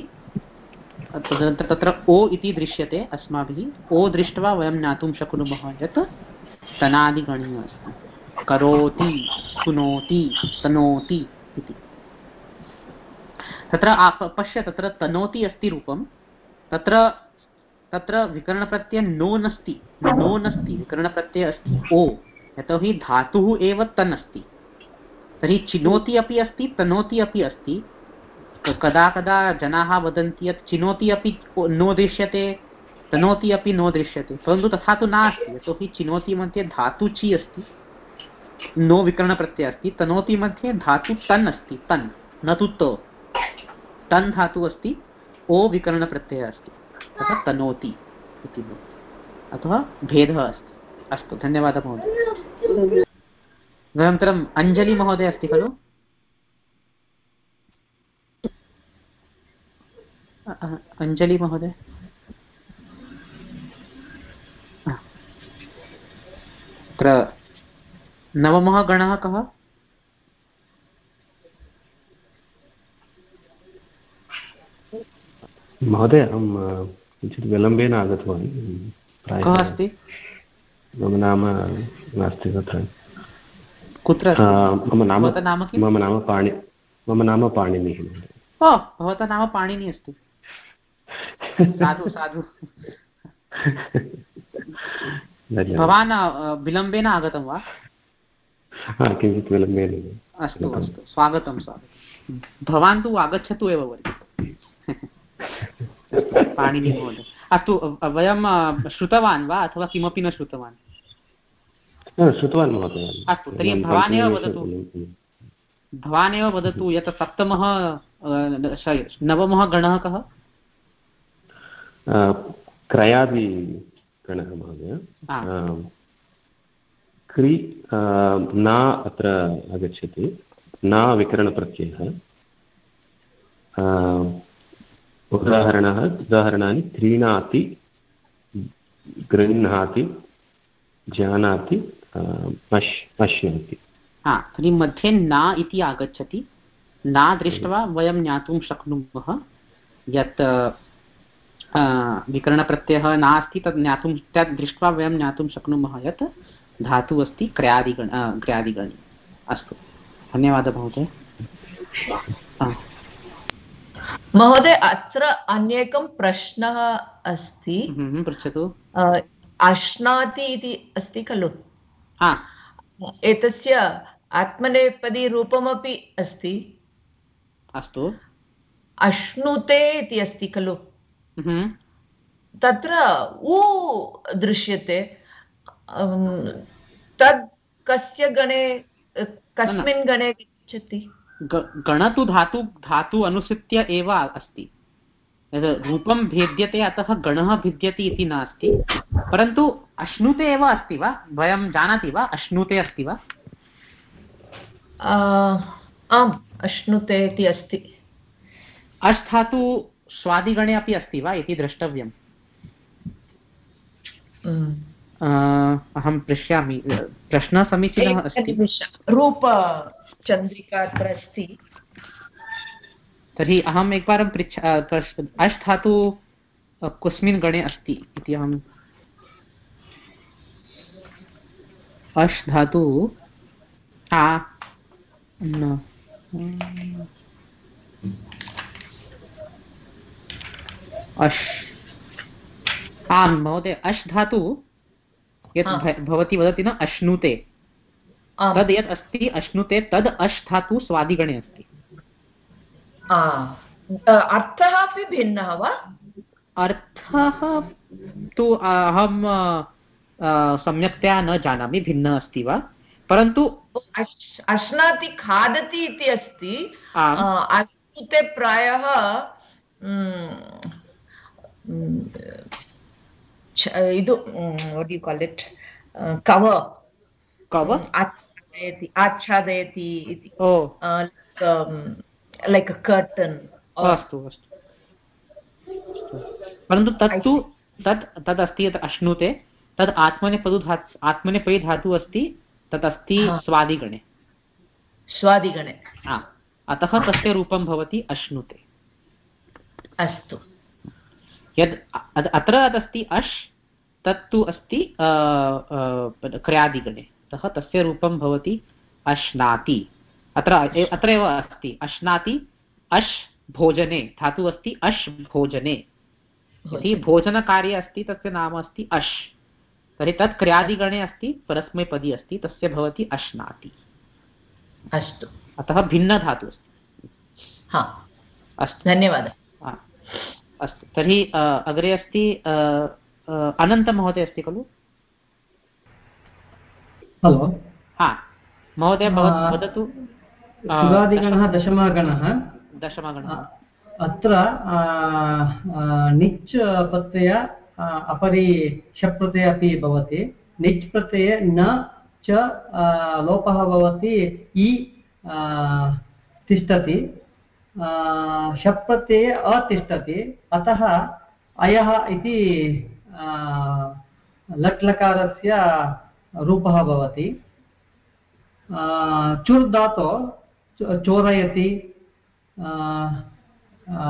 तदनन्तरं तत्र ओ इति दृश्यते अस्माभिः। ओ दृष्ट्वा वयं ज्ञातुं शक्नुमः यत् तनादिगणीय अस्ति। करोति, शृणोति, तनोति इति। तत्र पश्य तत्र तनोति अस्ति रूपं। तत्र तत्र विकरणप्रत्ययः नोन् अस्ति नोन् अस्ति विकरणप्रत्ययः अस्ति। ओ, यतोहि धातुः एव तन् अस्ति। तर्हि चिनोति अपि अस्ति, तनोति अपि अस्ति। कदा कदा जनाः वदन्ति यत् चिनोति अपि नो दृश्यते, तनोति अपि नो दृश्यते, परन्तु तथा तु नास्ति। यतोहि चिनोति मध्ये धातु चि अस्ति, नो विकरणप्रत्ययः अस्ति, तनोति मध्ये धातु तन् अस्ति, तन्, न तु तो। तन् धातुः अस्ति, ओ विकरणप्रत्ययः अस्ति, अतः तनोति इति अतः भेदः अस्ति। अस्तु, धन्यवादः महोदय। अनन्तरम् अञ्जलिमहोदय अस्ति खलु? अञ्जलिमहोदय अत्र नवमः गणः कः? महोदय अहं किञ्चित् विलम्बेन आगतवान् कः अस्ति? मम नाम नास्ति तत्र। कुत्र मम नाम मम नाम पाणि मम नाम पाणिनिः ओ भवतः नाम पाणिनि अस्ति। साधु साधु। भवान् विलम्बेन आगतं वा? किञ्चित् विलम्बेन अस्तु अस्तु। स्वागतं स्वागतं। भवान् तु आगच्छतु एव वर्गे। पाणिनिमहोदय अस्तु वयं श्रुतवान् वा? अथवा किमपि न श्रुतवान्? श्रुतवान् महोदय. अस्तु तर्हि भवान् एव वदतु. भवान् एव वदतु यत् सप्तमः नवमः गणः कः? क्रयादिगणः महोदय. क्रि न अत्र आगच्छति. न विकरणप्रत्ययः. उदाहरणः उदाहरणानि क्रीणाति गृह्णाति जानाति पश् पश्यन्ति हा तर्हि मध्ये न इति आगच्छति। न दृष्ट्वा वयं ज्ञातुं शक्नुमः। यत् विकरणप्रत्ययः नास्ति तद् ज्ञातुं तद् दृष्ट्वा वयं ज्ञातुं शक्नुमः यत् धातुः अस्ति क्रयादिगण क्रियादिगणे। अस्तु। धन्यवादः महोदय। महोदय अत्र अन्येकं प्रश्नः अस्ति। पृच्छतु। अश्नाति इति अस्ति खलु? एतस्य आत्मनेपदीरूपमपि अस्ति। अस्तु। अश्नुते इति अस्ति खलु। तत्र उ दृश्यते। तद् कस्य गणे कस्मिन् गणे। गच्छति? गण तु धातु धातु अनुसृत्य एव अस्ति। रूपं भेद्यते अतः गणः भिद्यति इति नास्ति। परन्तु अश्नुते एव अस्ति वा? वयं जानाति वा? अश्नुते अस्ति वा? आम् अश्नुते इति अस्ति। अश् धातु स्वादिगणे अपि अस्ति वा इति द्रष्टव्यम्? अहं पृच्छामि प्रश्नः समीचीनः अस्ति। रूपचन्द्रिका अत्र अस्ति। तर्हि अहम् एकवारं पृच्छ अश् धातु कस्मिन् गणे अस्ति इति अहम् अश् धातु अश् आं महोदय अश् धातु यत् भवती वदति न अश्नुते। तद् यत् अस्ति अश्नुते तद् अश् धातु स्वादिगणे अस्ति। अर्थः अपि भिन्नः वा अर्थः तु अहं सम्यक्तया न जानामि भिन्नः अस्ति वा परन्तु अश्नाति खादति इति अस्ति अश्नुते प्रायः ಇದು ವಾಟ್ ಯು ಕಾಲ್ ಇಟ್ ಕವ ಕವ आच्छादयति आच्छादयति इति लैक् कर्टन् अस्तु अस्तु। परन्तु तत्तु तत् तदस्ति यत् अश्नुते तद् आत्मनेपदु धातु आत्मनेपयि धातुः अस्ति तत् अस्ति स्वादिगणे। स्वादिगणे। अतः तस्य रूपं भवति अश्नुते। अस्तु। यद् अत्र यदस्ति अश् तत्तु अस्ति क्रियादिगणे। अतः तस्य रूपं भवति अश्नाति। अत्र अत्र एव अस्ति। अश्नाति अश् भोजने। धातुः अस्ति अश् भोजने। यदि भोजनकार्ये अस्ति तस्य नाम अस्ति अश्। तर्हि तत् क्रियादिगणे अस्ति परस्मैपदी अस्ति तस्य भवति अश्नाति। अस्तु। अतः भिन्नधातुः अस्ति। हा। अस्तु। धन्यवादः। अस्तु। तर्हि अग्रे अस्ति अनन्तमहोदय अस्ति खलु? हलो हा। महोदय वदतु। चुरादिगणः दशमगणः। दशमगणः। अत्र निच् प्रत्यय अपरि शप्रत्यय अपि भवति। निच् प्रत्यये न च लोपः भवति इ तिष्ठति। शप्रत्यये अतिष्ठति। अतः अयः इति लट्लकारस्य रूपः भवति। चुर् धातो चोरयति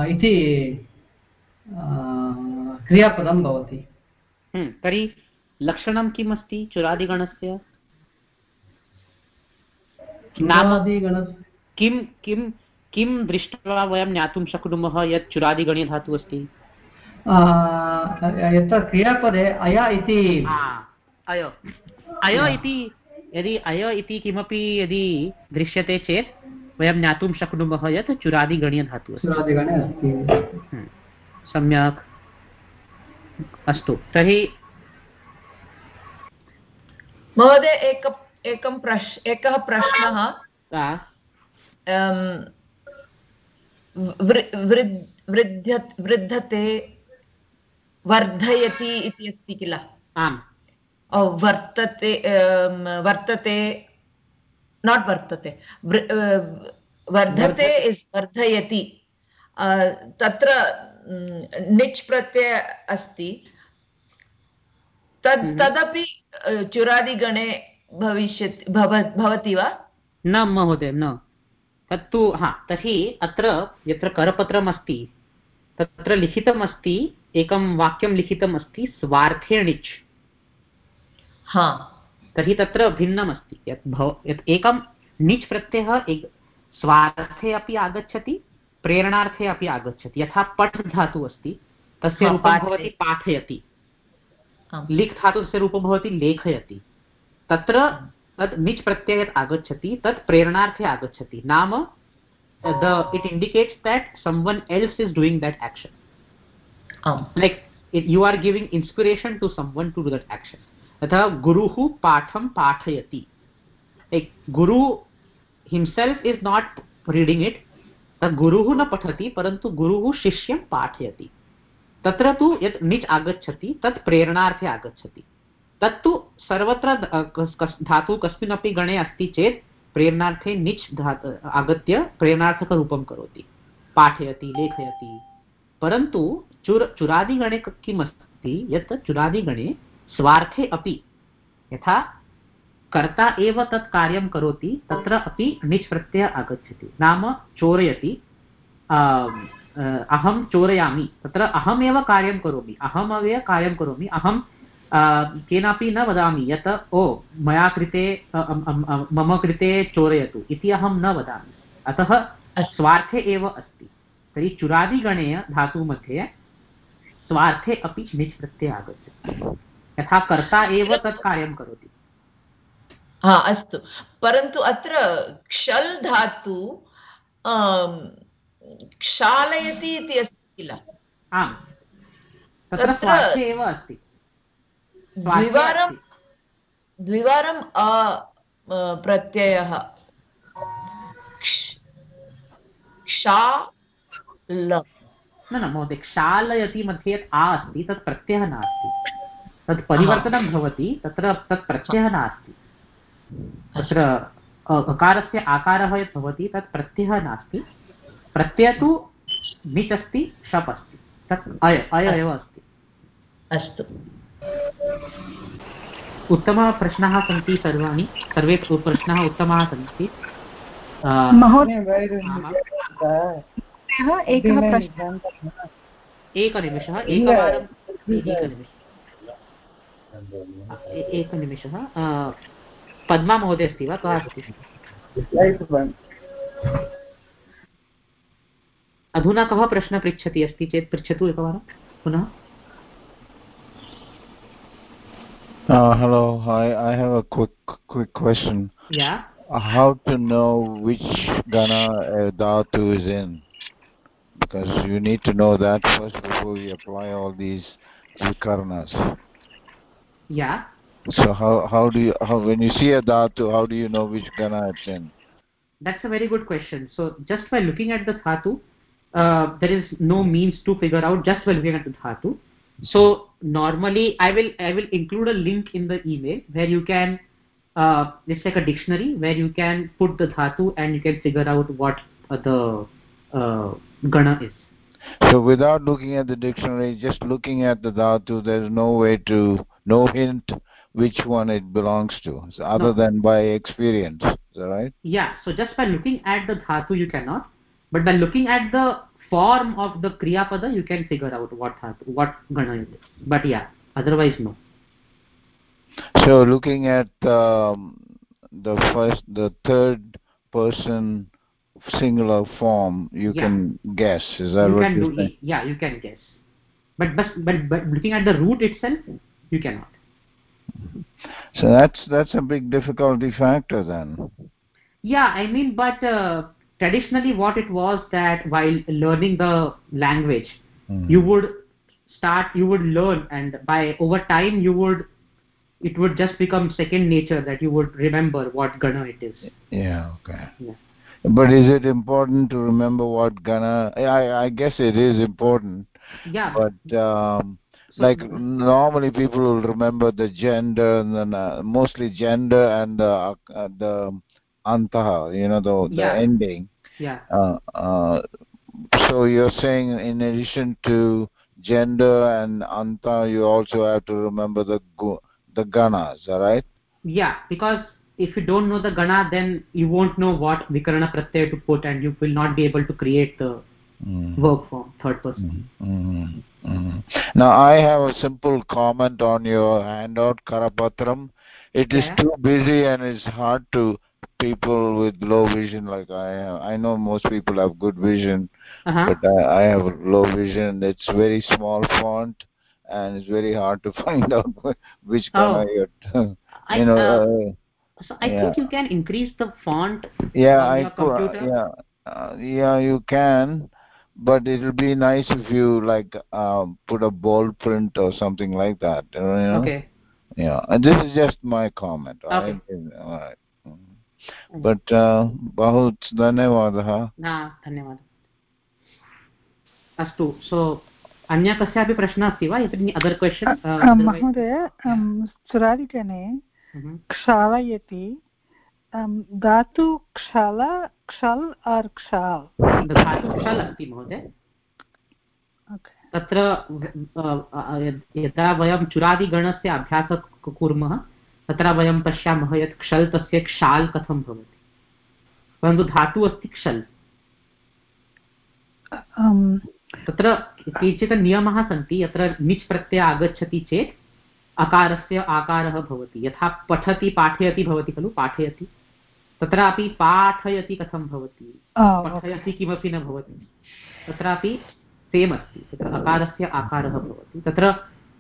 इति क्रियापदं भवति। हम्म, तर्हि लक्षणं किम् अस्ति चुरादिगणस्य किं किं किं दृष्ट्वा वयं ज्ञातुं शक्नुमः यत् चुरादिगणे धातुः अस्ति यत्र क्रियापदे अय इति अय। अय इति यदि अय इति किमपि यदि दृश्यते चेत् वयं ज्ञातुं शक्नुमः यत् चुरादिगणीयधातुः अस्ति। हम्म, सम्यक्। अस्तु तर्हि महोदय एक एकं प्रश् एकः प्रश्नः। वृद्धते वर्धयति इति अस्ति किल? आम्। वर्तते वर्तते नाट् वर्तते वर्धते इस् वर्धयति तत्र निच् प्रत्यय अस्ति तद् हम्म। तदपि चुरादिगणे भविष्यति भवति वा न महोदय न. तत्तु हा तर्हि अत्र यत्र करपत्रम् अस्ति तत्र लिखितमस्ति एकं वाक्यं लिखितमस्ति स्वार्थे णिच् हा. तर्हि तत्र भिन्नम् अस्ति यत् भव यत् एकं णिच् प्रत्ययः एक स्वार्थे अपि आगच्छति प्रेरणार्थे अपि आगच्छति। यथा पठ् धातुः अस्ति तस्य रूपं भवति पाठयति। लिख् धातुस्य रूपं भवति लेखयति। तत्र तत् निच् प्रत्यय यत् आगच्छति तत् प्रेरणार्थे आगच्छति। नाम the it indicates that someone else is doing that action like you are giving inspiration to someone to do that action तथा गुरुः पाठं पाठयति। Guru himself is not reading it गुरुः न पठति, परन्तु गुरुः शिष्यं पाठयति। तत्र तु यत् निच् आगच्छति, तत् प्रेरणार्थे आगच्छति। तत्तु सर्वत्र धातुः कस्मिन्नपि गणे अस्ति चेत् प्रेरणार्थे निच् धातु, आगत्य प्रेरणार्थकरूपं करोति। पाठयति, लेखयति। परन्तु चुर, चुरादिगणे किम् अस्ति यत् चुरादिगणे स्वार्थे अपि। यथा कर्ता एव तत् कार्यं करोति तत्र अपि निच् प्रत्ययः आगच्छति। नाम चोरयति। अहं चोरयामि तत्र अहमेव कार्यं करोमि अहमेव कार्यं करोमि अहं केनापि न वदामि यत् ओ मया कृते मम कृते चोरयतु इति अहं न वदामि। अतः स्वार्थे एव अस्ति। तर्हि चुरादिगणे धातुमध्ये स्वार्थे अपि निच् प्रत्ययः आगच्छति। यथा कर्ता एव तत् कार्यं करोति। हा अस्तु। परन्तु अत्र क्षल् धातु क्षालयति इति अस्ति किल? आम्। तत्र एव अस्ति। द्विवारं द्विवारम् अ प्रत्ययः। क्षा न न महोदय क्षालयति मध्ये यत् आ अस्ति तत् प्रत्ययः नास्ति। तत् परिवर्तनं भवति तत्र तत् प्रत्ययः नास्ति। तत्र अकारस्य आकारः यत् भवति तत् प्रत्ययः नास्ति। प्रत्ययः तु मित् अस्ति शप् अस्ति। तत् अय अय एव अस्ति। अस्तु। उत्तमप्रश्नाः सन्ति सर्वाणि। सर्वे प्रश्नाः उत्तमाः सन्ति। एकनिमिषः एकवारं एकनिमिषः। पद्मा महोदय अस्ति वा कः अस्ति अधुना कः प्रश्नः पृच्छति अस्ति चेत् पृच्छतु एकवारं पुनः Uh, hello, hi. I have a quick quick question. Yeah. How to know which gana a dhatu is in? Because you need to know that first before we apply all these vikarnas. Yeah. So how how do you how when you see a dhatu, how do you know which gana it's in? That's a very good question. So just by looking at the dhatu, uh, there is no means to figure out just by looking at the dhatu. So normally I will I will include a link in the email where you can uh, it's like a dictionary where you can put the dhatu and you can figure out what uh, the uh, gana is. So without looking at the dictionary, just looking at the dhatu, there's no way to no hint which one it belongs to so other no. than by experience is that right yeah so just by looking at the dhatu you cannot but by looking at the form of the kriya pada you can figure out what dhatu what gana it is but yeah otherwise no so looking at um, the first the third person singular form you yeah. can guess is that right? you what can do yeah you can guess but, but but but looking at the root itself you cannot. So that's that's a big difficulty factor then. Yeah i mean but uh, traditionally what it was that while learning the language mm. you would start you would learn and by over time you would it would just become second nature that you would remember what gana it is. Yeah okay. Yeah. but is it important to remember what gana i i guess it is important. Yeah. But um like normally people will remember the gender and then uh, mostly gender and the uh, the antaha you know the, the yeah. ending yeah uh, uh, so you're saying in addition to gender and anta you also have to remember the the ganas right yeah because if you don't know the gana then you won't know what vikarana pratyaya to put and you will not be able to create the mm. work form third person mm-hmm. Mm-hmm. now i have a simple comment on your handout karapatram it is yeah. too busy and it's hard to people with low vision like i have i know most people have good vision uh-huh. but I, I have low vision it's very small font and it's very hard to find out which color oh. you're you know uh, so i yeah. think you can increase the font yeah on I your computer. yeah uh, yeah you can but it will be nice if you like um, put a bold print or something like that you know okay yeah and this is just my comment okay. all right but बहु धन्यवादः धन्यवादः अस्तु सो अन्य कस्यापि प्रश्नः अस्ति वा यदि अदर् क्वशन् महोदय सुरादिगणे क्षालयति धातु क्षल क्षल् आर् क्षाल्. धातु क्षल् अस्ति महोदय। तत्र यदा वयं चुरादिगणस्य अभ्यासः कुर्मः तत्र वयं पश्यामः यत् क्षल् तस्य क्षाल् कथं भवति। परन्तु धातुः अस्ति क्षल्। तत्र केचित् नियमाः सन्ति यत्र निच् प्रत्ययः आगच्छति चेत् अकारस्य आकारः भवति। यथा पठति पाठयति भवति खलु पाठयति। तत्रापि पाठयति कथं भवति? पठयति किमपि न भवति। तत्रापि सेम् अस्ति। तत्र अकारस्य आकारः भवति। तत्र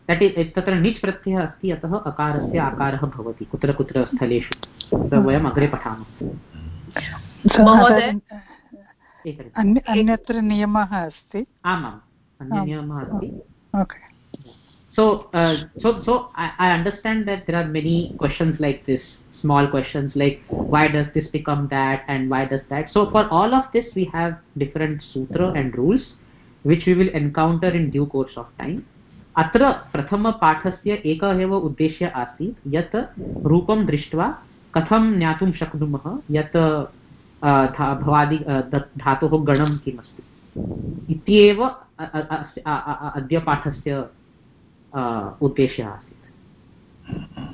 दट् इस् तत्र निच् प्रत्ययः अस्ति अतः अकारस्य आकारः भवति। कुत्र कुत्र स्थलेषु। तत्र वयम् अग्रे पठामः। अन्यत्र नियमः अस्ति? आमाम्। अन्यनियमः अस्ति। so uh, so so I, I understand that there are many questions like this. Small questions like why does this become that and why does that so for all of this we have different sutra and rules which we will encounter in due course of time अत्र प्रथमपाठस्य एकः एव उद्देश्यः आसीत् यत् रूपं दृष्ट्वा कथं ज्ञातुं शक्नुमः यत् भवादि धातोः गणं किमस्ति इत्येव अद्य पाठस्य उद्देश्यः आसीत्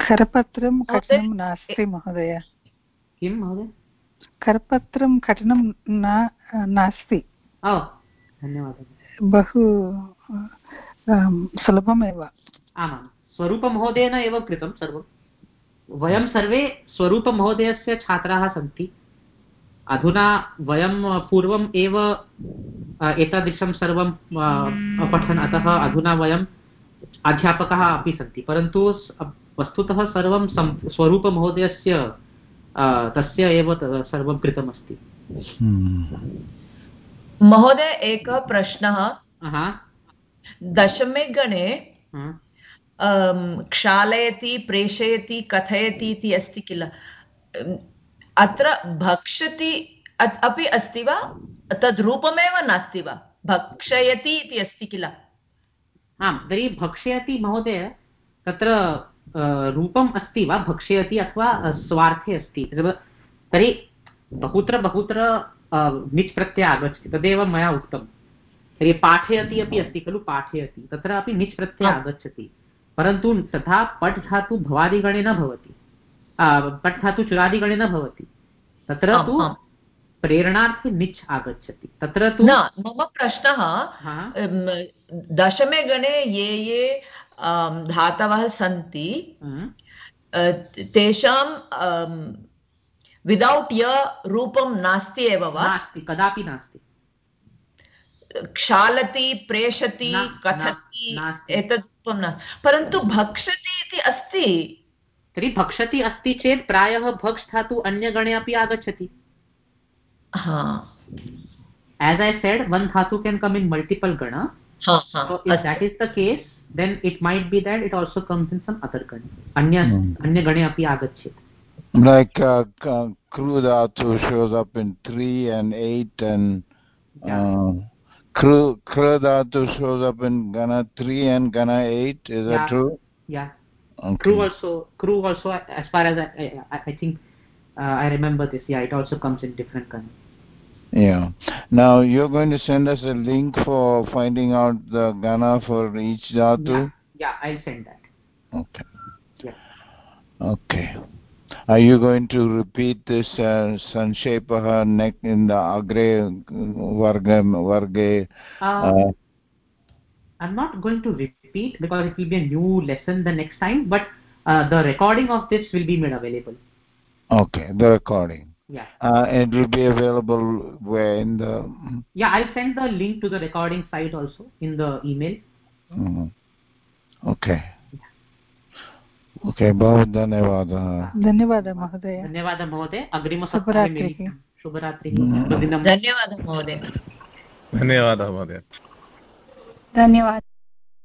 करपत्रं कठिनं नास्ति महोदय। किं महोदय? करपत्रं कठिनं न नास्ति। धन्यवादः। बहु सुलभमेव। आमां स्वरूपमहोदयेन एव कृतं सर्वं। वयं सर्वे स्वरूपमहोदयस्य छात्राः सन्ति। अधुना वयं पूर्वम् एव एतादृशं सर्वं पठन्। अतः अधुना वयम् अध्यापकाः अपि सन्ति परन्तु वस्तुतः सर्वं स्वरूपमहोदयस्य तस्य एव सर्वं कृतमस्ति। महोदय एकः प्रश्नः। दशमे गणे क्षालयति प्रेषयति कथयति इति अस्ति किल? अत्र भक्षति अपि अस्ति वा? तद् रूपमेव नास्ति वा? भक्षयति इति अस्ति किल? आम् तर्हि भक्षयति महोदय तत्र रूपम् अस्ति वा? भक्षयति अथवा स्वार्थे अस्ति? तर्हि बहुत्र बहुत्र मिच् प्रत्यय आगच्छति। तदेव मया उक्तं तर्हि पाठयति अपि अस्ति खलु पाठयति। तत्रापि निच् प्रत्ययः आगच्छति। परन्तु तथा पठ् धातु भवादिगणे न भवति। पठ् धातु चुरादिगणे न भवति। तत्र तु प्रेरणार्थे निच् आगच्छति। तत्र तु न मम प्रश्नः दशमे गणे ये ये धातवः सन्ति तेषां विदौट् य रूपं नास्ति एव वा? नास्ति कदापि नास्ति। क्षालति प्रेषति कथति एतत् रूपं नास्ति। परन्तु भक्षति इति अस्ति। तर्हि भक्षति अस्ति चेत् प्रायः भक्ष् धातु अन्यगणे अपि आगच्छति। As i said one dhatu can come in multiple gana ha, ha. so if that is the case then it might be that it also comes in some other gana anya hmm. anya gane api agachyet like uh, kru dhatu shows up in 3 and 8 and yeah. uh, kru kru dhatu shows up in gana 3 and gana 8 is yeah. that true yeah okay. kru also kru also as far as i i, I think uh, i remember this yeah it also comes in different gana yeah. Now you're going to send us a link for finding out the gana for each dhatu? Yeah, yeah i'll send that. Okay. Yeah. Okay. Are you going to repeat this uh, sanshepah neck in the agre varga varge uh, uh, i'm not going to repeat because it will be a new lesson the next time but uh, the recording of this will be made available. Okay the recording yeah uh, it will be available where in the yeah i'll send the link to the recording site also in the email mm -hmm. okay okay बहु धन्यवादः धन्यवादः महोदय धन्यवादः महोदय अग्रिमसप्ताहे शुभरात्रिः धन्यवादः महोदय धन्यवादः महोदय धन्यवादः